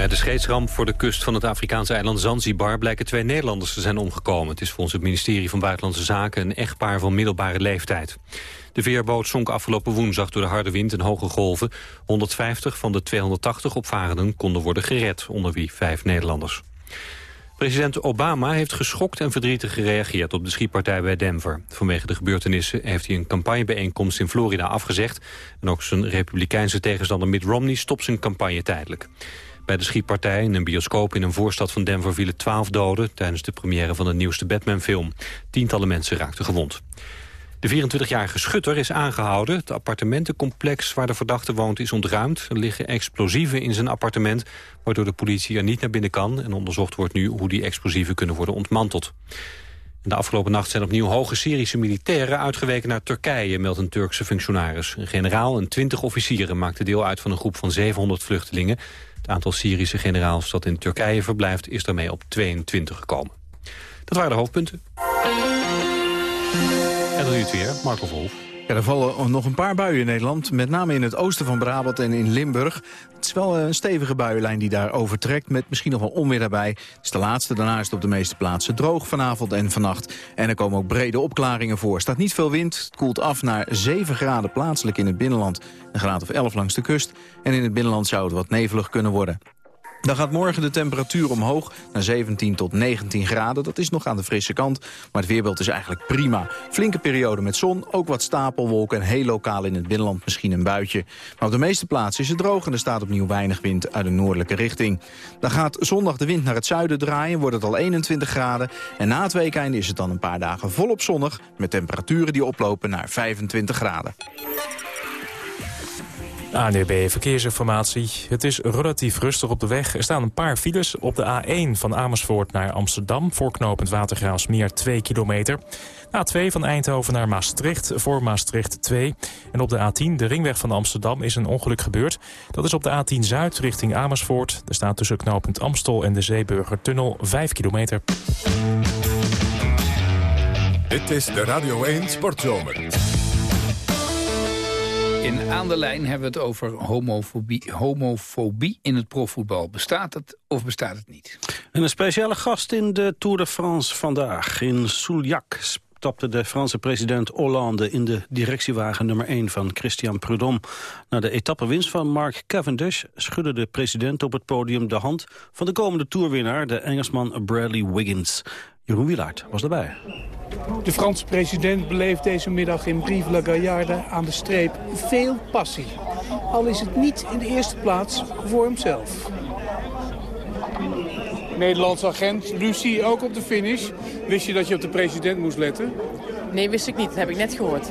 Bij de scheetsramp voor de kust van het Afrikaanse eiland Zanzibar... blijken twee Nederlanders te zijn omgekomen. Het is volgens het ministerie van Buitenlandse Zaken... een echtpaar van middelbare leeftijd. De veerboot zonk afgelopen woensdag door de harde wind en hoge golven. 150 van de 280 opvarenden konden worden gered, onder wie vijf Nederlanders. President Obama heeft geschokt en verdrietig gereageerd op de schietpartij bij Denver. Vanwege de gebeurtenissen heeft hij een campagnebijeenkomst in Florida afgezegd. En ook zijn republikeinse tegenstander Mitt Romney stopt zijn campagne tijdelijk. Bij de schietpartij in een bioscoop in een voorstad van Denver vielen 12 doden... tijdens de première van de nieuwste Batman-film. Tientallen mensen raakten gewond. De 24-jarige schutter is aangehouden. Het appartementencomplex waar de verdachte woont is ontruimd. Er liggen explosieven in zijn appartement... waardoor de politie er niet naar binnen kan. En onderzocht wordt nu hoe die explosieven kunnen worden ontmanteld. De afgelopen nacht zijn opnieuw hoge Syrische militairen uitgeweken naar Turkije, meldt een Turkse functionaris. Een generaal en twintig officieren maakten deel uit van een groep van 700 vluchtelingen. Het aantal Syrische generaals dat in Turkije verblijft is daarmee op 22 gekomen. Dat waren de hoofdpunten. En dan nu het weer, Marco Verhoef. Er vallen nog een paar buien in Nederland. Met name in het oosten van Brabant en in Limburg. Het is wel een stevige buienlijn die daar overtrekt. Met misschien nog wel onweer daarbij. Het is de laatste. Daarna is het op de meeste plaatsen droog vanavond en vannacht. En er komen ook brede opklaringen voor. Er staat niet veel wind. Het koelt af naar 7 graden plaatselijk in het binnenland. Een graad of 11 langs de kust. En in het binnenland zou het wat nevelig kunnen worden. Dan gaat morgen de temperatuur omhoog naar 17 tot 19 graden. Dat is nog aan de frisse kant, maar het weerbeeld is eigenlijk prima. Flinke periode met zon, ook wat stapelwolken... en heel lokaal in het binnenland misschien een buitje. Maar op de meeste plaatsen is het droog en er staat opnieuw weinig wind uit de noordelijke richting. Dan gaat zondag de wind naar het zuiden draaien, wordt het al 21 graden. En na het weekende is het dan een paar dagen volop zonnig... met temperaturen die oplopen naar 25 graden. ANDB Verkeersinformatie. Het is relatief rustig op de weg. Er staan een paar files op de A1 van Amersfoort naar Amsterdam... voor knooppunt Watergraafsmeer 2 kilometer. A2 van Eindhoven naar Maastricht voor Maastricht 2. En op de A10, de ringweg van Amsterdam, is een ongeluk gebeurd. Dat is op de A10 Zuid richting Amersfoort. Er staat tussen knooppunt Amstel en de Zeeburgertunnel 5 kilometer. Dit is de Radio 1 Sportzomer. In Aan de Lijn hebben we het over homofobie, homofobie in het profvoetbal. Bestaat het of bestaat het niet? En een speciale gast in de Tour de France vandaag. In Souillac stapte de Franse president Hollande in de directiewagen nummer 1 van Christian Prudhomme. Na de etappewinst van Mark Cavendish schudde de president op het podium de hand van de komende toerwinnaar, de Engelsman Bradley Wiggins. Jeroen Wielaert was erbij. De Franse president beleeft deze middag in Brive la Gaillarde aan de streep veel passie. Al is het niet in de eerste plaats voor hemzelf. Nederlands agent, Lucie, ook op de finish. Wist je dat je op de president moest letten? Nee, wist ik niet. Dat heb ik net gehoord.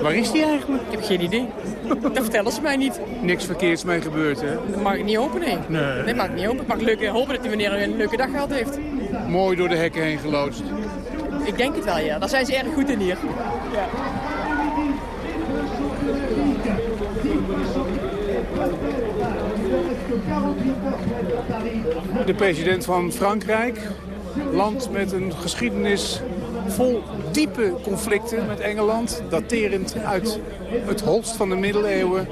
Waar is die eigenlijk? Ik heb geen idee. Dat vertellen ze mij niet. Niks verkeerds mee gebeurd, hè? Dat mag ik niet hopen, nee. Nee. Nee, mag ik niet hopen. Ik mag leuke, hopen dat die meneer een leuke dag gehad heeft. Mooi door de hekken heen geloodst. Ik denk het wel, ja. Daar zijn ze erg goed in hier. Ja. De president van Frankrijk, land met een geschiedenis vol diepe conflicten met Engeland, daterend uit het holst van de middeleeuwen,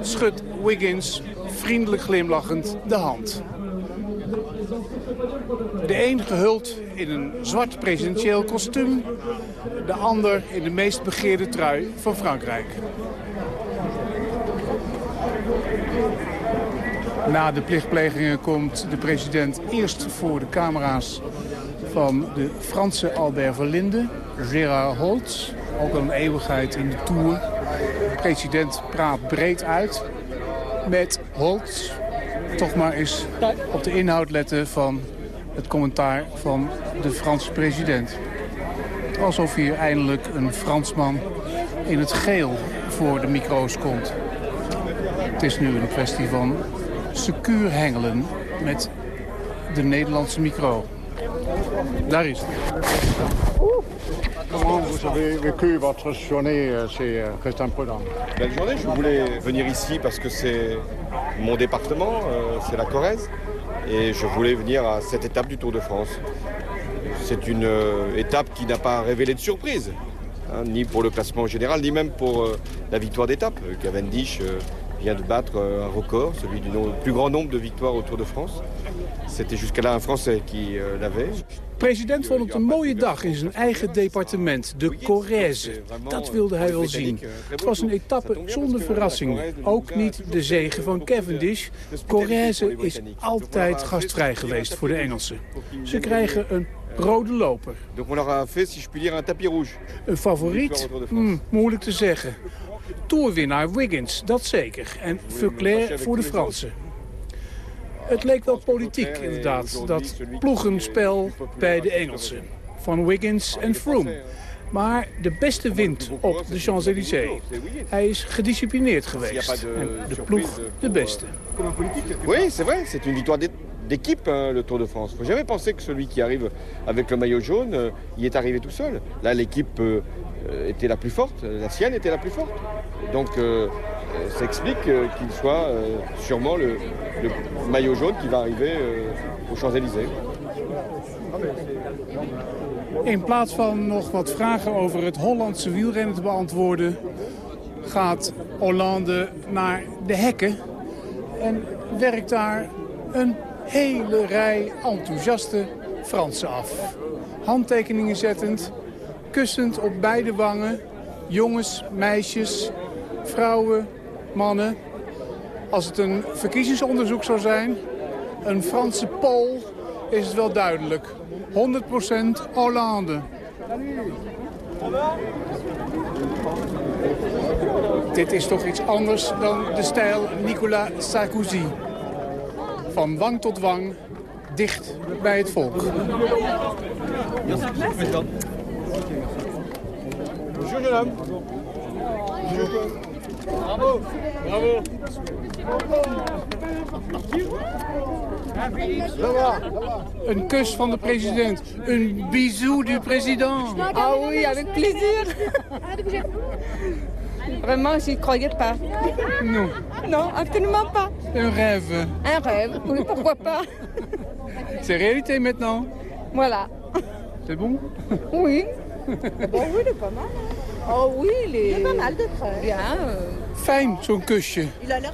schudt Wiggins vriendelijk glimlachend de hand. De een gehuld in een zwart presidentieel kostuum, de ander in de meest begeerde trui van Frankrijk. Na de plichtplegingen komt de president eerst voor de camera's van de Franse Albert Verlinde, Gérard Holtz, ook al een eeuwigheid in de Tour. De president praat breed uit met Holtz. Toch maar eens op de inhoud letten van het commentaar van de Franse president. Alsof hier eindelijk een Fransman in het geel voor de micro's komt. Het is nu een kwestie van secuur hengelen met de Nederlandse micro. Daar is het. Comment vous avez vécu votre journée euh, chez euh, Christian Prudhomme Belle journée, je voulais venir ici parce que c'est mon département, euh, c'est la Corrèze. Et je voulais venir à cette étape du Tour de France. C'est une euh, étape qui n'a pas révélé de surprise, hein, ni pour le classement général, ni même pour euh, la victoire d'étape. Euh, Cavendish euh, vient de battre euh, un record, celui du plus grand nombre de victoires au Tour de France. C'était jusqu'à là un Français qui euh, l'avait. De president vond het een mooie dag in zijn eigen departement, de Corrèze. Dat wilde hij wel zien. Het was een etappe zonder verrassingen. Ook niet de zege van Cavendish. Corrèze is altijd gastvrij geweest voor de Engelsen. Ze krijgen een rode loper. Donc on leur a fait, si je puis dire, un tapis rouge. Een favoriet? Hmm, moeilijk te zeggen. Toerwinnaar Wiggins, dat zeker. En Veuclair voor de Fransen. Het leek wel politiek, inderdaad, dat ploegenspel bij de Engelsen. Van Wiggins en Froome. Maar de beste wint op de Champs-Élysées. Hij is gedisciplineerd geweest. En de ploeg de beste. Oui, c'est vrai, c'est une victoire d'équipe, hein, le Tour de France. Il faut jamais penser que celui qui arrive avec le maillot jaune, euh, y est arrivé tout seul. Là, l'équipe euh, était la plus forte, la sienne était la plus forte. Donc, euh, euh, ça explique euh, qu'il soit euh, sûrement le, le maillot jaune qui va arriver aux Champs-Élysées. In plaats van nog wat vragen over het Hollandse wielrennen te beantwoorden... gaat Hollande naar de hekken en werkt daar een hele rij enthousiaste Fransen af. Handtekeningen zettend, kussend op beide wangen. Jongens, meisjes, vrouwen, mannen. Als het een verkiezingsonderzoek zou zijn, een Franse poll, is het wel duidelijk. 100% Hollande. Dit is toch iets anders dan de stijl Nicolas Sarkozy. Van wang tot wang, dicht bij het volk. Bravo. Bravo. Een kus van de president. Een bisou du président. Ah oui, avec plaisir. Vraiment, j'y croyais pas. Non. Non, absolument pas. Un rêve. Un rêve, oui, pourquoi pas. C'est réalité maintenant. Voilà. C'est bon? Oui. (laughs) Bon, oui, il est pas mal. Oh oui, il est... Il est pas mal de très bien. euh. Fijn, zo'n kusje.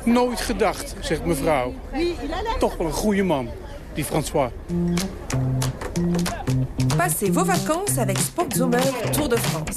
Nooit gedacht, zegt mevrouw. Oui, il a l'air... Toch wel een goede man, die François. Passez vos vacances avec Sportzomer Tour de France.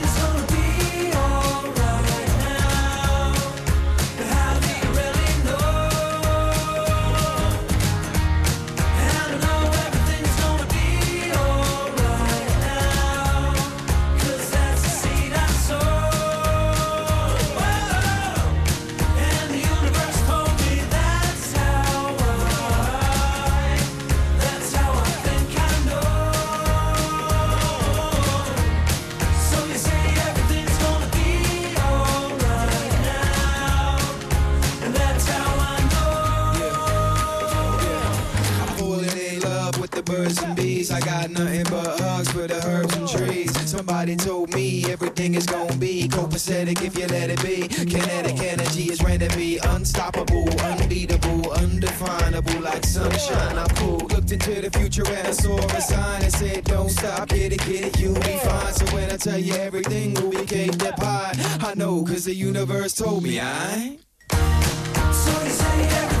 copacetic if you let it be. Kinetic energy is to be unstoppable, unbeatable, undefinable, like sunshine. I'm cool. Looked into the future and I saw a sign that said, Don't stop, get it, get it, you'll be fine. So when I tell you everything be cake up high, I know, cause the universe told me I. So you say everything's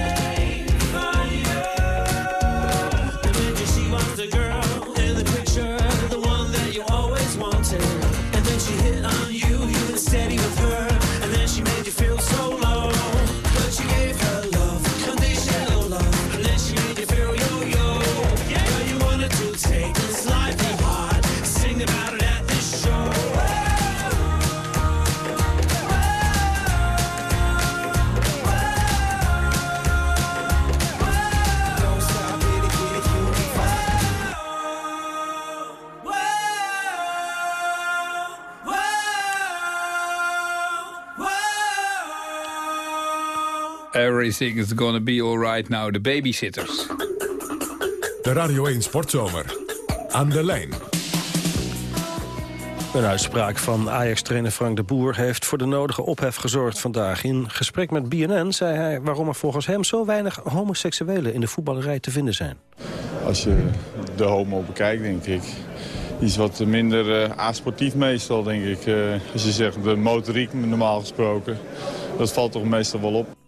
Everything is gonna be alright now, de babysitters. De Radio 1 Sportzomer. Aan de lijn. Een uitspraak van Ajax-trainer Frank de Boer heeft voor de nodige ophef gezorgd vandaag. In gesprek met BNN zei hij waarom er volgens hem zo weinig homoseksuelen in de voetballerij te vinden zijn. Als je de homo bekijkt, denk ik. Iets wat minder uh, asportief meestal, denk ik. Uh, als je zegt de motoriek, normaal gesproken. Dat valt toch meestal wel op.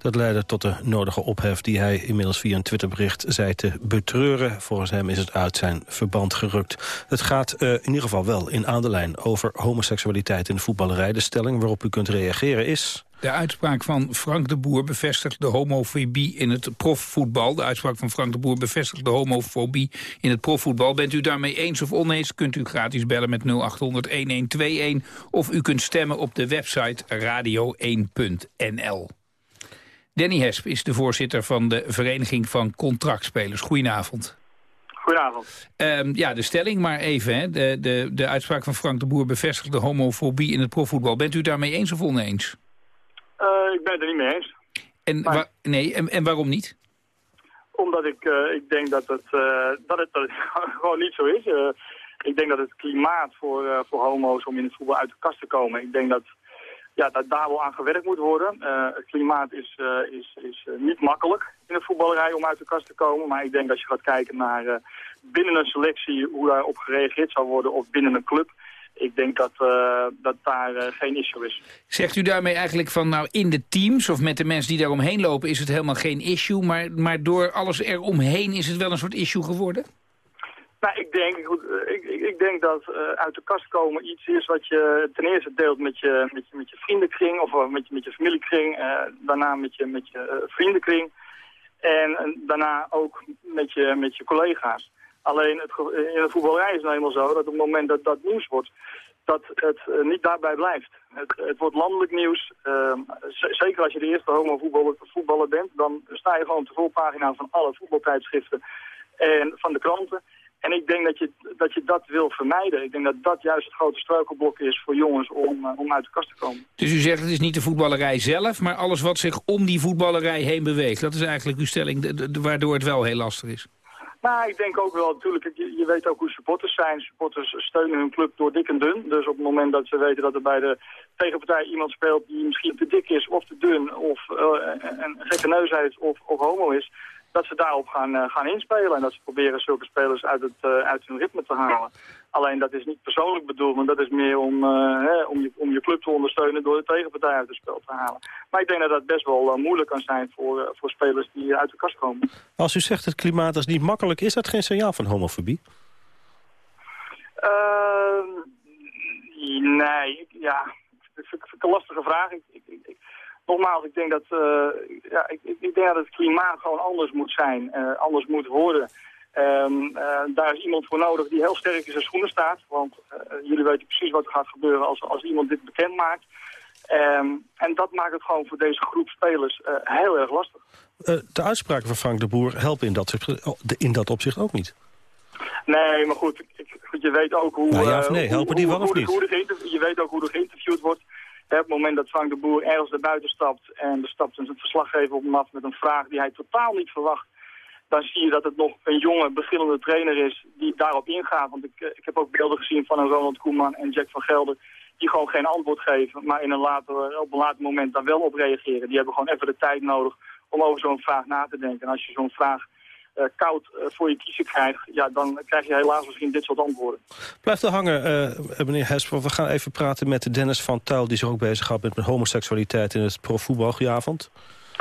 Dat leidde tot de nodige ophef die hij inmiddels via een Twitterbericht zei te betreuren. Volgens hem is het uit zijn verband gerukt. Het gaat uh, in ieder geval wel in aan de lijn over homoseksualiteit in de voetballerij. De stelling waarop u kunt reageren is... De uitspraak van Frank de Boer bevestigt de homofobie in het profvoetbal. De uitspraak van Frank de Boer bevestigt de homofobie in het profvoetbal. Bent u daarmee eens of oneens, kunt u gratis bellen met 0800-1121... of u kunt stemmen op de website radio1.nl. Danny Hesp is de voorzitter van de Vereniging van Contractspelers. Goedenavond. Goedenavond. Um, ja, de stelling maar even. Hè. De, de, de uitspraak van Frank de Boer bevestigt de homofobie in het profvoetbal. Bent u daarmee eens of oneens? Uh, ik ben het er niet mee eens. En, maar... nee, en, en waarom niet? Omdat ik, uh, ik denk dat het, uh, dat, het, dat het (laughs) gewoon niet zo is. ik denk dat het klimaat voor, voor homo's om in het voetbal uit de kast te komen... ik denk dat ja, dat daar wel aan gewerkt moet worden. Uh, het klimaat is, uh, is, is uh, niet makkelijk in de voetballerij om uit de kast te komen. Maar ik denk als je gaat kijken naar binnen een selectie hoe daarop gereageerd zou worden of binnen een club. Ik denk dat, dat daar geen issue is. Zegt u daarmee eigenlijk van nou in de teams of met de mensen die daar omheen lopen is het helemaal geen issue. Maar, maar door alles eromheen is het wel een soort issue geworden? Nou, ik denk, goed, ik, ik, ik denk dat uh, uit de kast komen iets is wat je ten eerste deelt met je, met je, met je vriendenkring of met je, met je familiekring. Daarna met je, met je vriendenkring. En daarna ook met je, met je collega's. Alleen het, in de voetballerij is het nou eenmaal zo dat op het moment dat dat nieuws wordt, dat het niet daarbij blijft. Het, het wordt landelijk nieuws. Ehm, zeker als je de eerste homo-voetballer voetballer bent, dan sta je gewoon op de voorpagina van alle voetbaltijdschriften en van de kranten. En ik denk dat je, dat je dat wil vermijden. Ik denk dat dat juist het grote struikelblok is voor jongens om, uh, om uit de kast te komen. Dus u zegt het is niet de voetballerij zelf, maar alles wat zich om die voetballerij heen beweegt. Dat is eigenlijk uw stelling, waardoor het wel heel lastig is. Nou, ik denk ook wel, natuurlijk, je, je, weet ook hoe supporters zijn. Supporters steunen hun club door dik en dun. Dus op het moment dat ze weten dat er bij de tegenpartij iemand speelt die misschien te dik is of te dun... of uh, een gekke neus heeft of, of homo is dat ze daarop gaan, uh, gaan inspelen. En dat ze proberen zulke spelers uit, het, uh, uit hun ritme te halen. Alleen dat is niet persoonlijk bedoeld, maar dat is meer om, uh, hè, om, je, om je club te ondersteunen door de tegenpartij uit het spel te halen. Maar ik denk dat dat best wel moeilijk kan zijn voor, voor spelers die uit de kast komen. Als u zegt het klimaat is niet makkelijk, is dat geen signaal van homofobie? Ehm, nee, ja, dat vind ik een lastige vraag. Ik, ik, ik, nogmaals, ik denk dat, uh, ja, ik, ik, denk dat het klimaat gewoon anders moet zijn, uh, anders moet worden. Um, uh, daar is iemand voor nodig die heel sterk in zijn schoenen staat. Want jullie weten precies wat er gaat gebeuren als, als iemand dit bekend maakt. Um, en dat maakt het gewoon voor deze groep spelers heel erg lastig. de uitspraken van Frank de Boer helpen in dat, in dat opzicht ook niet. Nee, maar goed, ik, goed je weet ook hoe... Nou ja of nee, helpen die hoe, wel of niet? De, je weet ook hoe er geïnterviewd wordt. Op het moment dat Frank de Boer ergens naar buiten stapt en er stapt een verslaggever op hem af met een vraag die hij totaal niet verwacht, dan zie je dat het nog een jonge, beginnende trainer is die daarop ingaat. Want ik, ik heb ook beelden gezien van een Ronald Koeman en Jack van Gelder die gewoon geen antwoord geven, maar in een later, op een later moment daar wel op reageren. Die hebben gewoon even de tijd nodig om over zo'n vraag na te denken. En als je zo'n vraag eh, koud eh, voor je kiezen krijgt, ja, dan krijg je helaas misschien dit soort antwoorden. Blijf er hangen, eh, meneer Hesper. We gaan even praten met Dennis van Tuil... die zich ook bezighoudt met homoseksualiteit in het profvoetbal. Goedenavond.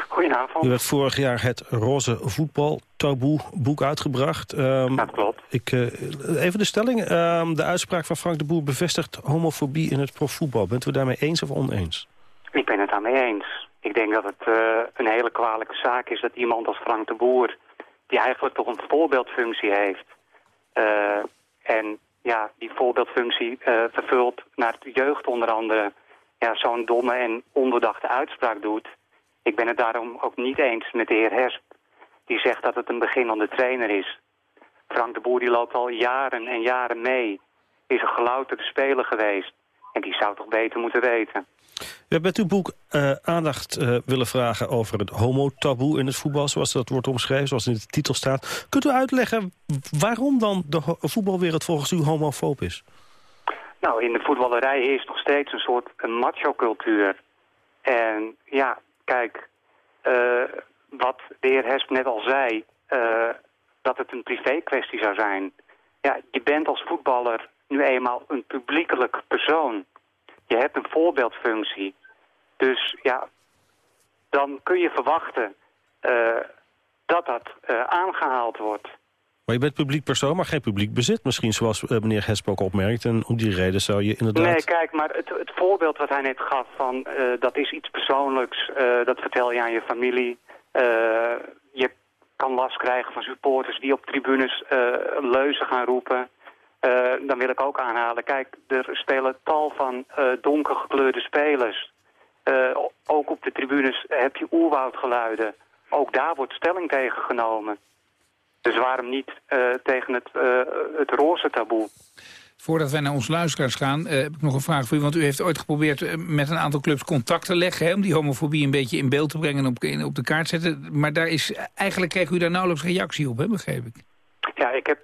Goedenavond. U heeft vorig jaar het Roze Voetbal Taboe boek uitgebracht. Um, dat klopt. Ik, uh, even de stelling. Um, de uitspraak van Frank de Boer bevestigt homofobie in het profvoetbal. Bent u daarmee eens of oneens? Ik ben het daarmee eens. Ik denk dat het uh, een hele kwalijke zaak is dat iemand als Frank de Boer... die eigenlijk toch een voorbeeldfunctie heeft... Uh, en ja, die voorbeeldfunctie vervult naar de jeugd onder andere... ja, zo'n domme en ondoordachte uitspraak doet... Ik ben het daarom ook niet eens met de heer Hesp. Die zegt dat het een beginnende trainer is. Frank de Boer die loopt al jaren en jaren mee. Is een gelouterde speler geweest. En die zou toch beter moeten weten. We hebben met uw boek uh, aandacht uh, willen vragen over het homotaboe in het voetbal... zoals dat wordt omschreven, zoals in de titel staat. Kunt u uitleggen waarom dan de voetbalwereld volgens u homofoob is? Nou, in de voetballerij is nog steeds een soort een macho-cultuur. En ja, Kijk, uh, wat de heer Hesp net al zei, dat het een privé kwestie zou zijn. Ja, je bent als voetballer nu eenmaal een publiekelijk persoon. Je hebt een voorbeeldfunctie. Dus ja, dan kun je verwachten uh, dat dat aangehaald wordt. Maar je bent publiek persoon, maar geen publiek bezit misschien, zoals uh, meneer Hesp ook opmerkt. En om die reden zou je inderdaad... Nee, kijk, maar het, het voorbeeld wat hij net gaf van dat is iets persoonlijks, dat vertel je aan je familie. je kan last krijgen van supporters die op tribunes leuzen gaan roepen. Dan wil ik ook aanhalen, kijk, er spelen tal van donkergekleurde spelers. ook op de tribunes heb je oerwoudgeluiden. Ook daar wordt stelling tegen genomen. Dus waarom niet uh, tegen het, uh, het roze taboe? Voordat wij naar onze luisteraars gaan, uh, heb ik nog een vraag voor u. Want u heeft ooit geprobeerd met een aantal clubs contact te leggen... Hè, om die homofobie een beetje in beeld te brengen en op, op de kaart te zetten. Maar daar is, eigenlijk kreeg u daar nauwelijks reactie op, hè, begreep ik. Ja, ik heb,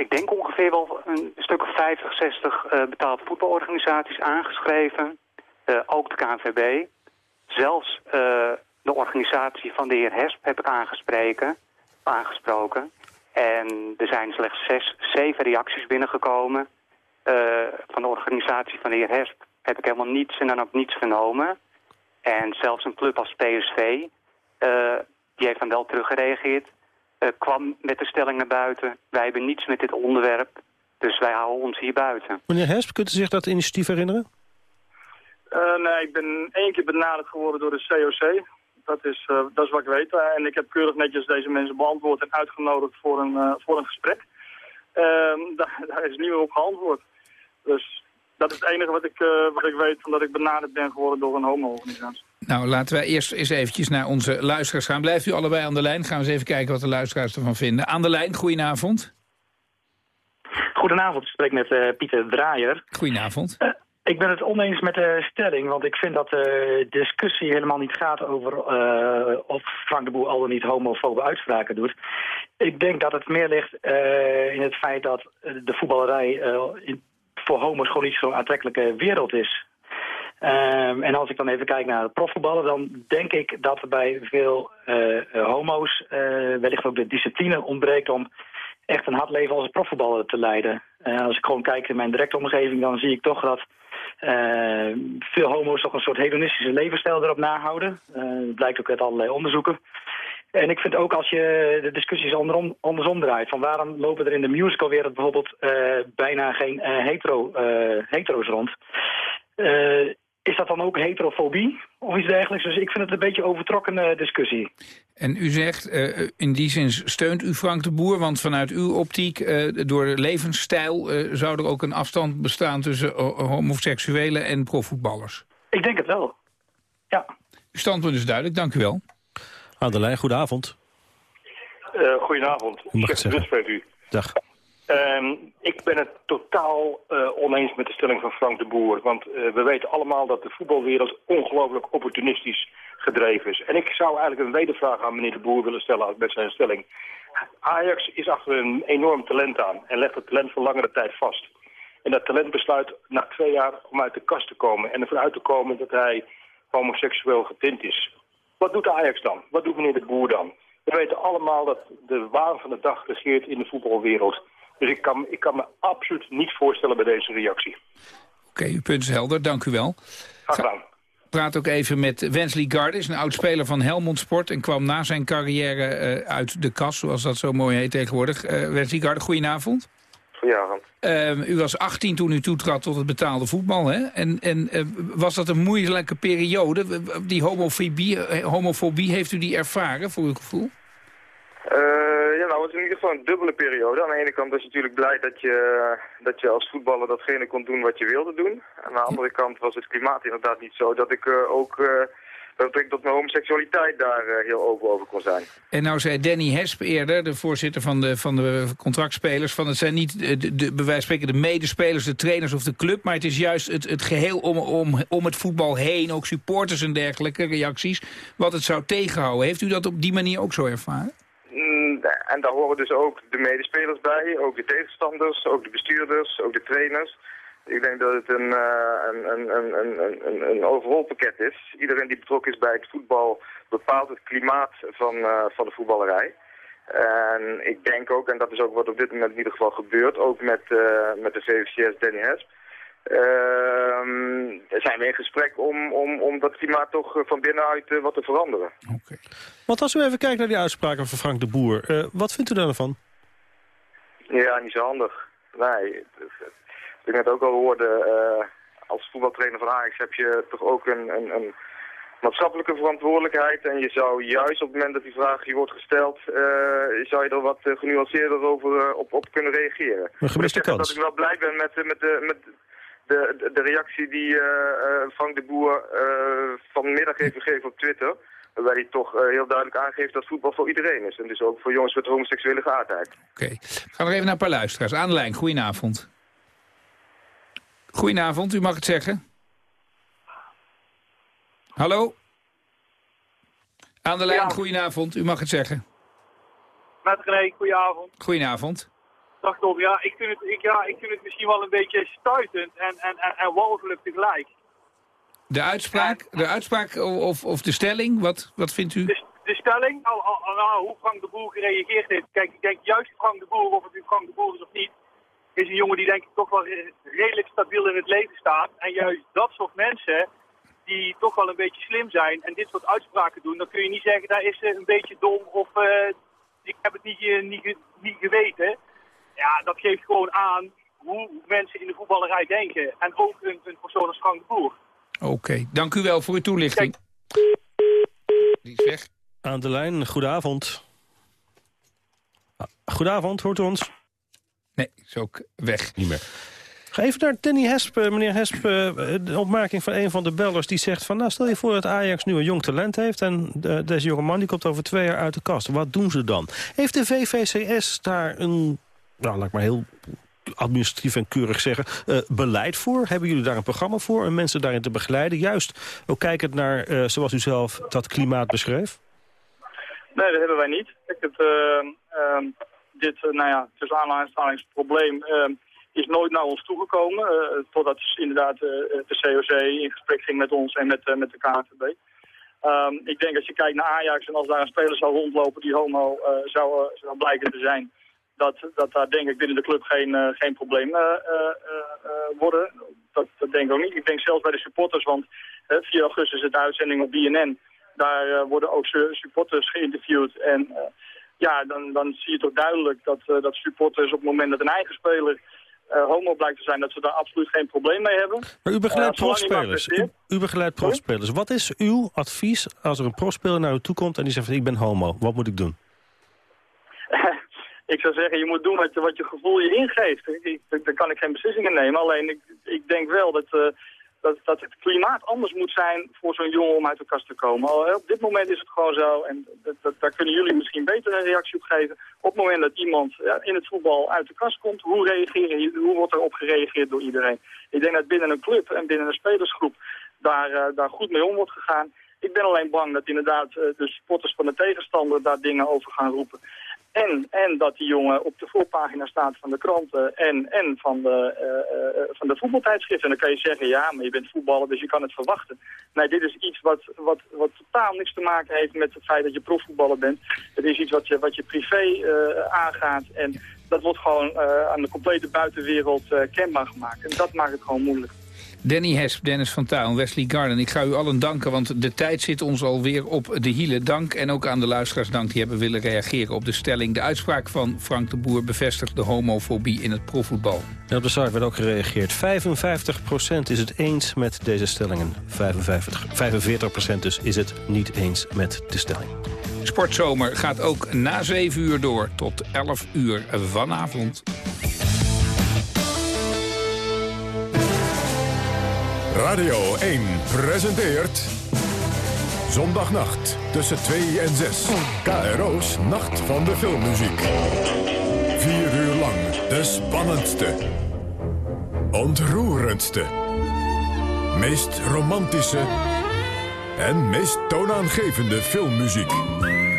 ik denk ongeveer wel een stuk of 50, 60 betaalde voetbalorganisaties aangeschreven. ook de KNVB. Zelfs de organisatie van de heer Hesp heb ik aangespreken aangesproken. En er zijn slechts zes, zeven reacties binnengekomen. Uh, van de organisatie van de heer Hesp heb ik helemaal niets en dan ook niets vernomen. En zelfs een club als PSV, die heeft dan wel teruggereageerd. Uh, kwam met de stelling naar buiten. Wij hebben niets met dit onderwerp, dus wij houden ons hier buiten. Meneer Hesp, kunt u zich dat initiatief herinneren? nee, ik ben één keer benaderd geworden door de COC. Dat is, uh, dat is wat ik weet. Uh, en ik heb keurig netjes deze mensen beantwoord en uitgenodigd voor een, uh, voor een gesprek. Ehm, (laughs) daar, daar, is niet meer op geantwoord. Dus dat is het enige wat ik, wat ik weet, omdat ik benaderd ben geworden door een homo-organisatie. Nou, laten wij eerst eens eventjes naar onze luisteraars gaan. Blijft u allebei aan de lijn. Gaan we eens even kijken wat de luisteraars ervan vinden. Aan de lijn, goedenavond. Goedenavond, ik spreek met Pieter Draaier. Goedenavond. Ik ben het oneens met de stelling, want ik vind dat de discussie helemaal niet gaat over uh, of Frank de Boer al dan niet homofobe uitspraken doet. Ik denk dat het meer ligt in het feit dat de voetballerij in, voor homo's gewoon niet zo'n aantrekkelijke wereld is. Um, en als ik dan even kijk naar het profvoetballen, dan denk ik dat er bij veel homo's wellicht ook de discipline ontbreekt om echt een hard leven als profvoetballer te leiden. als ik gewoon kijk in mijn directe omgeving, dan zie ik toch dat uh, veel homo's toch een soort hedonistische levensstijl erop nahouden. Uh, dat blijkt ook uit allerlei onderzoeken. En ik vind ook als je de discussies andersom, andersom draait... van waarom lopen er in de musicalwereld bijvoorbeeld bijna geen hetero, hetero's rond... is dat dan ook heterofobie of iets dergelijks? Dus ik vind het een beetje een overtrokken discussie. En u zegt, uh, in die zin steunt u Frank de Boer... want vanuit uw optiek, uh, door levensstijl... Uh, zou er ook een afstand bestaan tussen homoseksuelen en profvoetballers? Ik denk het wel, ja. Uw standpunt is duidelijk, dank u wel. Aan de lijn, goedenavond. goedenavond. Mag het zeggen. u. Dag. Um, ik ben het totaal uh, oneens met de stelling van Frank de Boer. Want uh, we weten allemaal dat de voetbalwereld ongelooflijk opportunistisch gedreven is. En ik zou eigenlijk een wedervraag aan meneer de Boer willen stellen met zijn stelling. Ajax is achter een enorm talent aan en legt het talent voor langere tijd vast. En dat talent besluit na twee jaar om uit de kast te komen en ervoor uit te komen dat hij homoseksueel getint is. Wat doet Ajax dan? Wat doet meneer de Boer dan? We weten allemaal dat de waan van de dag regeert in de voetbalwereld. Dus ik kan, ik kan me absoluut niet voorstellen bij deze reactie. Oké, uw punt is helder. Dank u wel. Graag gedaan. praat ook even met Wensley Gardis, een oud-speler van Helmond Sport... en kwam na zijn carrière eh, uit de kas, zoals dat zo mooi heet tegenwoordig. Eh Wensley Gardis, goedenavond. Goedenavond. Ehm, u was 18 toen u toetrad tot het betaalde voetbal. Hè? En, en eh, was dat een moeilijke periode? Die homofobie, homofobie, heeft u die ervaren voor uw gevoel? Eh, ja, nou, het is in ieder geval een dubbele periode. Aan de ene kant was je natuurlijk blij dat je, dat je als voetballer datgene kon doen wat je wilde doen. Aan de andere kant was het klimaat inderdaad niet zo dat ik eh, ook... eh met betrekking tot mijn homoseksualiteit daar heel open over kon zijn. En nou zei Danny Hesp eerder, de voorzitter van de, van de contractspelers... van het zijn niet de, de, bij wijze spreken de medespelers, de trainers of de club... maar het is juist het, het geheel om, om, om het voetbal heen, ook supporters en dergelijke reacties... wat het zou tegenhouden. Heeft u dat op die manier ook zo ervaren? En daar horen dus ook de medespelers bij, ook de tegenstanders, ook de bestuurders, ook de trainers. Ik denk dat het een, eh, een, een, een, een, overal pakket is. Iedereen die betrokken is bij het voetbal bepaalt het klimaat van, eh, van de voetballerij. En ik denk ook, en dat is ook wat op dit moment in ieder geval gebeurt, ook met, eh, met de VVCS Danny Hesp, zijn we in gesprek om, om, om dat klimaat toch eh, van binnenuit eh, wat te veranderen. Want als we even kijken naar die uitspraken van Frank de Boer... eh, wat vindt u daar dan van? Ja, niet zo handig. Nee, wat ik net ook al hoorde, als voetbaltrainer van Ajax heb je toch ook een, een, een maatschappelijke verantwoordelijkheid. En je zou juist op het moment dat die vraag je wordt gesteld, zou je er wat genuanceerder over, op, op kunnen reageren. Een gemiste kans. Dat ik wel blij ben met, de- met, de, met de, de, de reactie die eh, eh, Frank de Boer eh, vanmiddag heeft gegeven op Twitter. Waarbij hij toch eh, heel duidelijk aangeeft dat voetbal voor iedereen is. En dus ook voor jongens met homoseksuele geaardheid. Oké. We gaan nog even naar een paar luisteraars. Aan de lijn, goedenavond. Goedenavond, u mag het zeggen. Hallo? Aan de lijn, goedenavond, u mag het zeggen. Met René, goedenavond. Goedenavond. Dag toch, ja, ik vind het, ik, ja, ik vind het misschien wel een beetje stuitend en, en, en, en walgelijk tegelijk. De uitspraak, de uitspraak of, of de stelling, wat, wat vindt u? De stelling, al, al, nou, hoe Frank de Boer gereageerd heeft. Kijk, ik denk juist Frank de Boer, of het nu Frank de Boer is of niet, is een jongen die denk ik toch wel re- redelijk stabiel in het leven staat. En juist dat soort mensen, die toch wel een beetje slim zijn en dit soort uitspraken doen, dan kun je niet zeggen, daar is ze een beetje dom of eh, ik heb het niet, eh, niet, niet geweten. Ja, dat geeft gewoon aan hoe mensen in de voetballerij denken. En ook een, een persoon als Frank de Boer. Oké, dank u wel voor uw toelichting. Die is weg. Aan de lijn, goedenavond. Goedenavond, hoort u ons? Nee, is ook weg. Niet meer. Ga even naar Danny Hesp, eh, meneer Hesp. eh, De opmerking van een van de bellers die zegt van... nou, stel je voor dat Ajax nu een jong talent heeft... en eh, deze jonge man die komt over twee jaar uit de kast. Wat doen ze dan? Heeft de VVCS daar een, nou, laat ik maar heel administratief en keurig zeggen... eh, beleid voor? Hebben jullie daar een programma voor... om mensen daarin te begeleiden? Juist ook kijkend naar, eh, zoals u zelf dat klimaat beschreef? Nee, dat hebben wij niet. Kijk, het, ehm, ehm, dit, eh, nou ja, tussen aanhalingsprobleem ehm is nooit naar ons toegekomen. totdat dus inderdaad de COC in gesprek ging met ons en met, met de KNVB. Ik denk als je kijkt naar Ajax en als daar een speler zou rondlopen die homo zou blijken te zijn, dat, dat daar denk ik binnen de club geen, eh, geen probleem eh, eh, worden. Dat, dat denk ik ook niet. Ik denk zelfs bij de supporters, want eh, 4 augustus is het de uitzending op BNN. Daar worden ook su- supporters geïnterviewd. En ja, dan, dan zie je toch duidelijk dat, dat supporters op het moment dat een eigen speler homo blijkt te zijn, dat ze daar absoluut geen probleem mee hebben. Maar u begeleidt profspelers. U, u begeleidt profspelers. Wat is uw advies als er een profspeler naar u toe komt... en die zegt van, ik ben homo, wat moet ik doen? (laughs) ik zou zeggen, je moet doen wat, je- gevoel je ingeeft. Daar kan ik geen beslissingen nemen. Alleen ik, ik denk wel dat, eh, dat, dat het klimaat anders moet zijn voor zo'n jongen om uit de kast te komen. Al, eh, op dit moment is het gewoon zo, en dat, dat, daar kunnen jullie misschien beter een reactie op geven. Op het moment dat iemand ja, in het voetbal uit de kast komt, hoe, reageren, hoe wordt erop gereageerd door iedereen? Ik denk dat binnen een club en binnen een spelersgroep daar, eh, daar goed mee om wordt gegaan. Ik ben alleen bang dat inderdaad de supporters van de tegenstander daar dingen over gaan roepen. En, en dat die jongen op de voorpagina staat van de kranten en, en van, de, uh, uh, van de voetbaltijdschriften. En dan kan je zeggen, ja, maar je bent voetballer, dus je kan het verwachten. Nee, dit is iets wat, wat, wat totaal niks te maken heeft met het feit dat je profvoetballer bent. Het is iets wat je, wat je privé aangaat en dat wordt gewoon aan de complete buitenwereld kenbaar gemaakt. En dat maakt het gewoon moeilijk. Danny Hesp, Dennis van Tuin, Wesley Garden. Ik ga u allen danken, want de tijd zit ons alweer op de hielen. Dank en ook aan de luisteraars dank die hebben willen reageren op de stelling. De uitspraak van Frank de Boer bevestigt de homofobie in het profvoetbal. En op de site werd ook gereageerd. 55% is het eens met deze stellingen. 55, 45% dus is het niet eens met de stelling. Sportzomer gaat ook na 7 uur door tot 11 uur vanavond. Radio 1 presenteert... Zondagnacht tussen 2 en 6. KRO's Nacht van de Filmmuziek. Vier uur lang de spannendste. Ontroerendste. Meest romantische... en meest toonaangevende filmmuziek.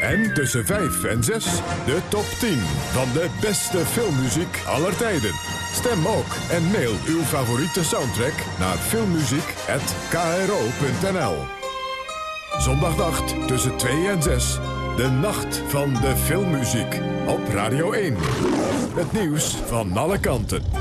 En tussen 5 en 6 de top 10 van de beste filmmuziek aller tijden. Stem ook en mail uw favoriete soundtrack naar filmmuziek.kro.nl. Zondagnacht tussen 2 en 6. De nacht van de filmmuziek. Op Radio 1. Het nieuws van alle kanten.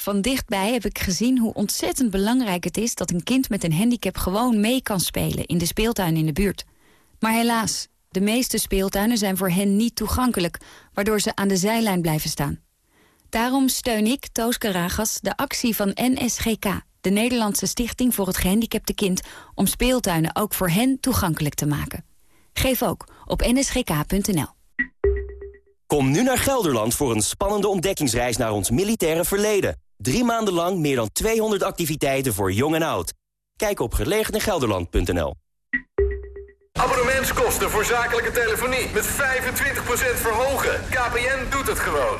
Van dichtbij heb ik gezien hoe ontzettend belangrijk het is... dat een kind met een handicap gewoon mee kan spelen in de speeltuin in de buurt. Maar helaas, de meeste speeltuinen zijn voor hen niet toegankelijk... waardoor ze aan de zijlijn blijven staan. Daarom steun ik, Toos Karagas, de actie van NSGK... de Nederlandse Stichting voor het Gehandicapte Kind... om speeltuinen ook voor hen toegankelijk te maken. Geef ook op nsgk.nl. Kom nu naar Gelderland voor een spannende ontdekkingsreis naar ons militaire verleden. Drie maanden lang meer dan 200 activiteiten voor jong en oud. Kijk op gelegenegelderland.nl. Abonnementskosten voor zakelijke telefonie met 25% verhogen. KPN doet het gewoon.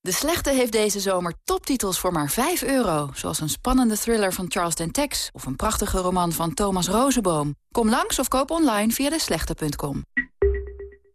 De Slechte heeft deze zomer toptitels voor maar 5 euro. Zoals een spannende thriller van Charles Dentex... of een prachtige roman van Thomas Rozenboom. Kom langs of koop online via deslechte.com.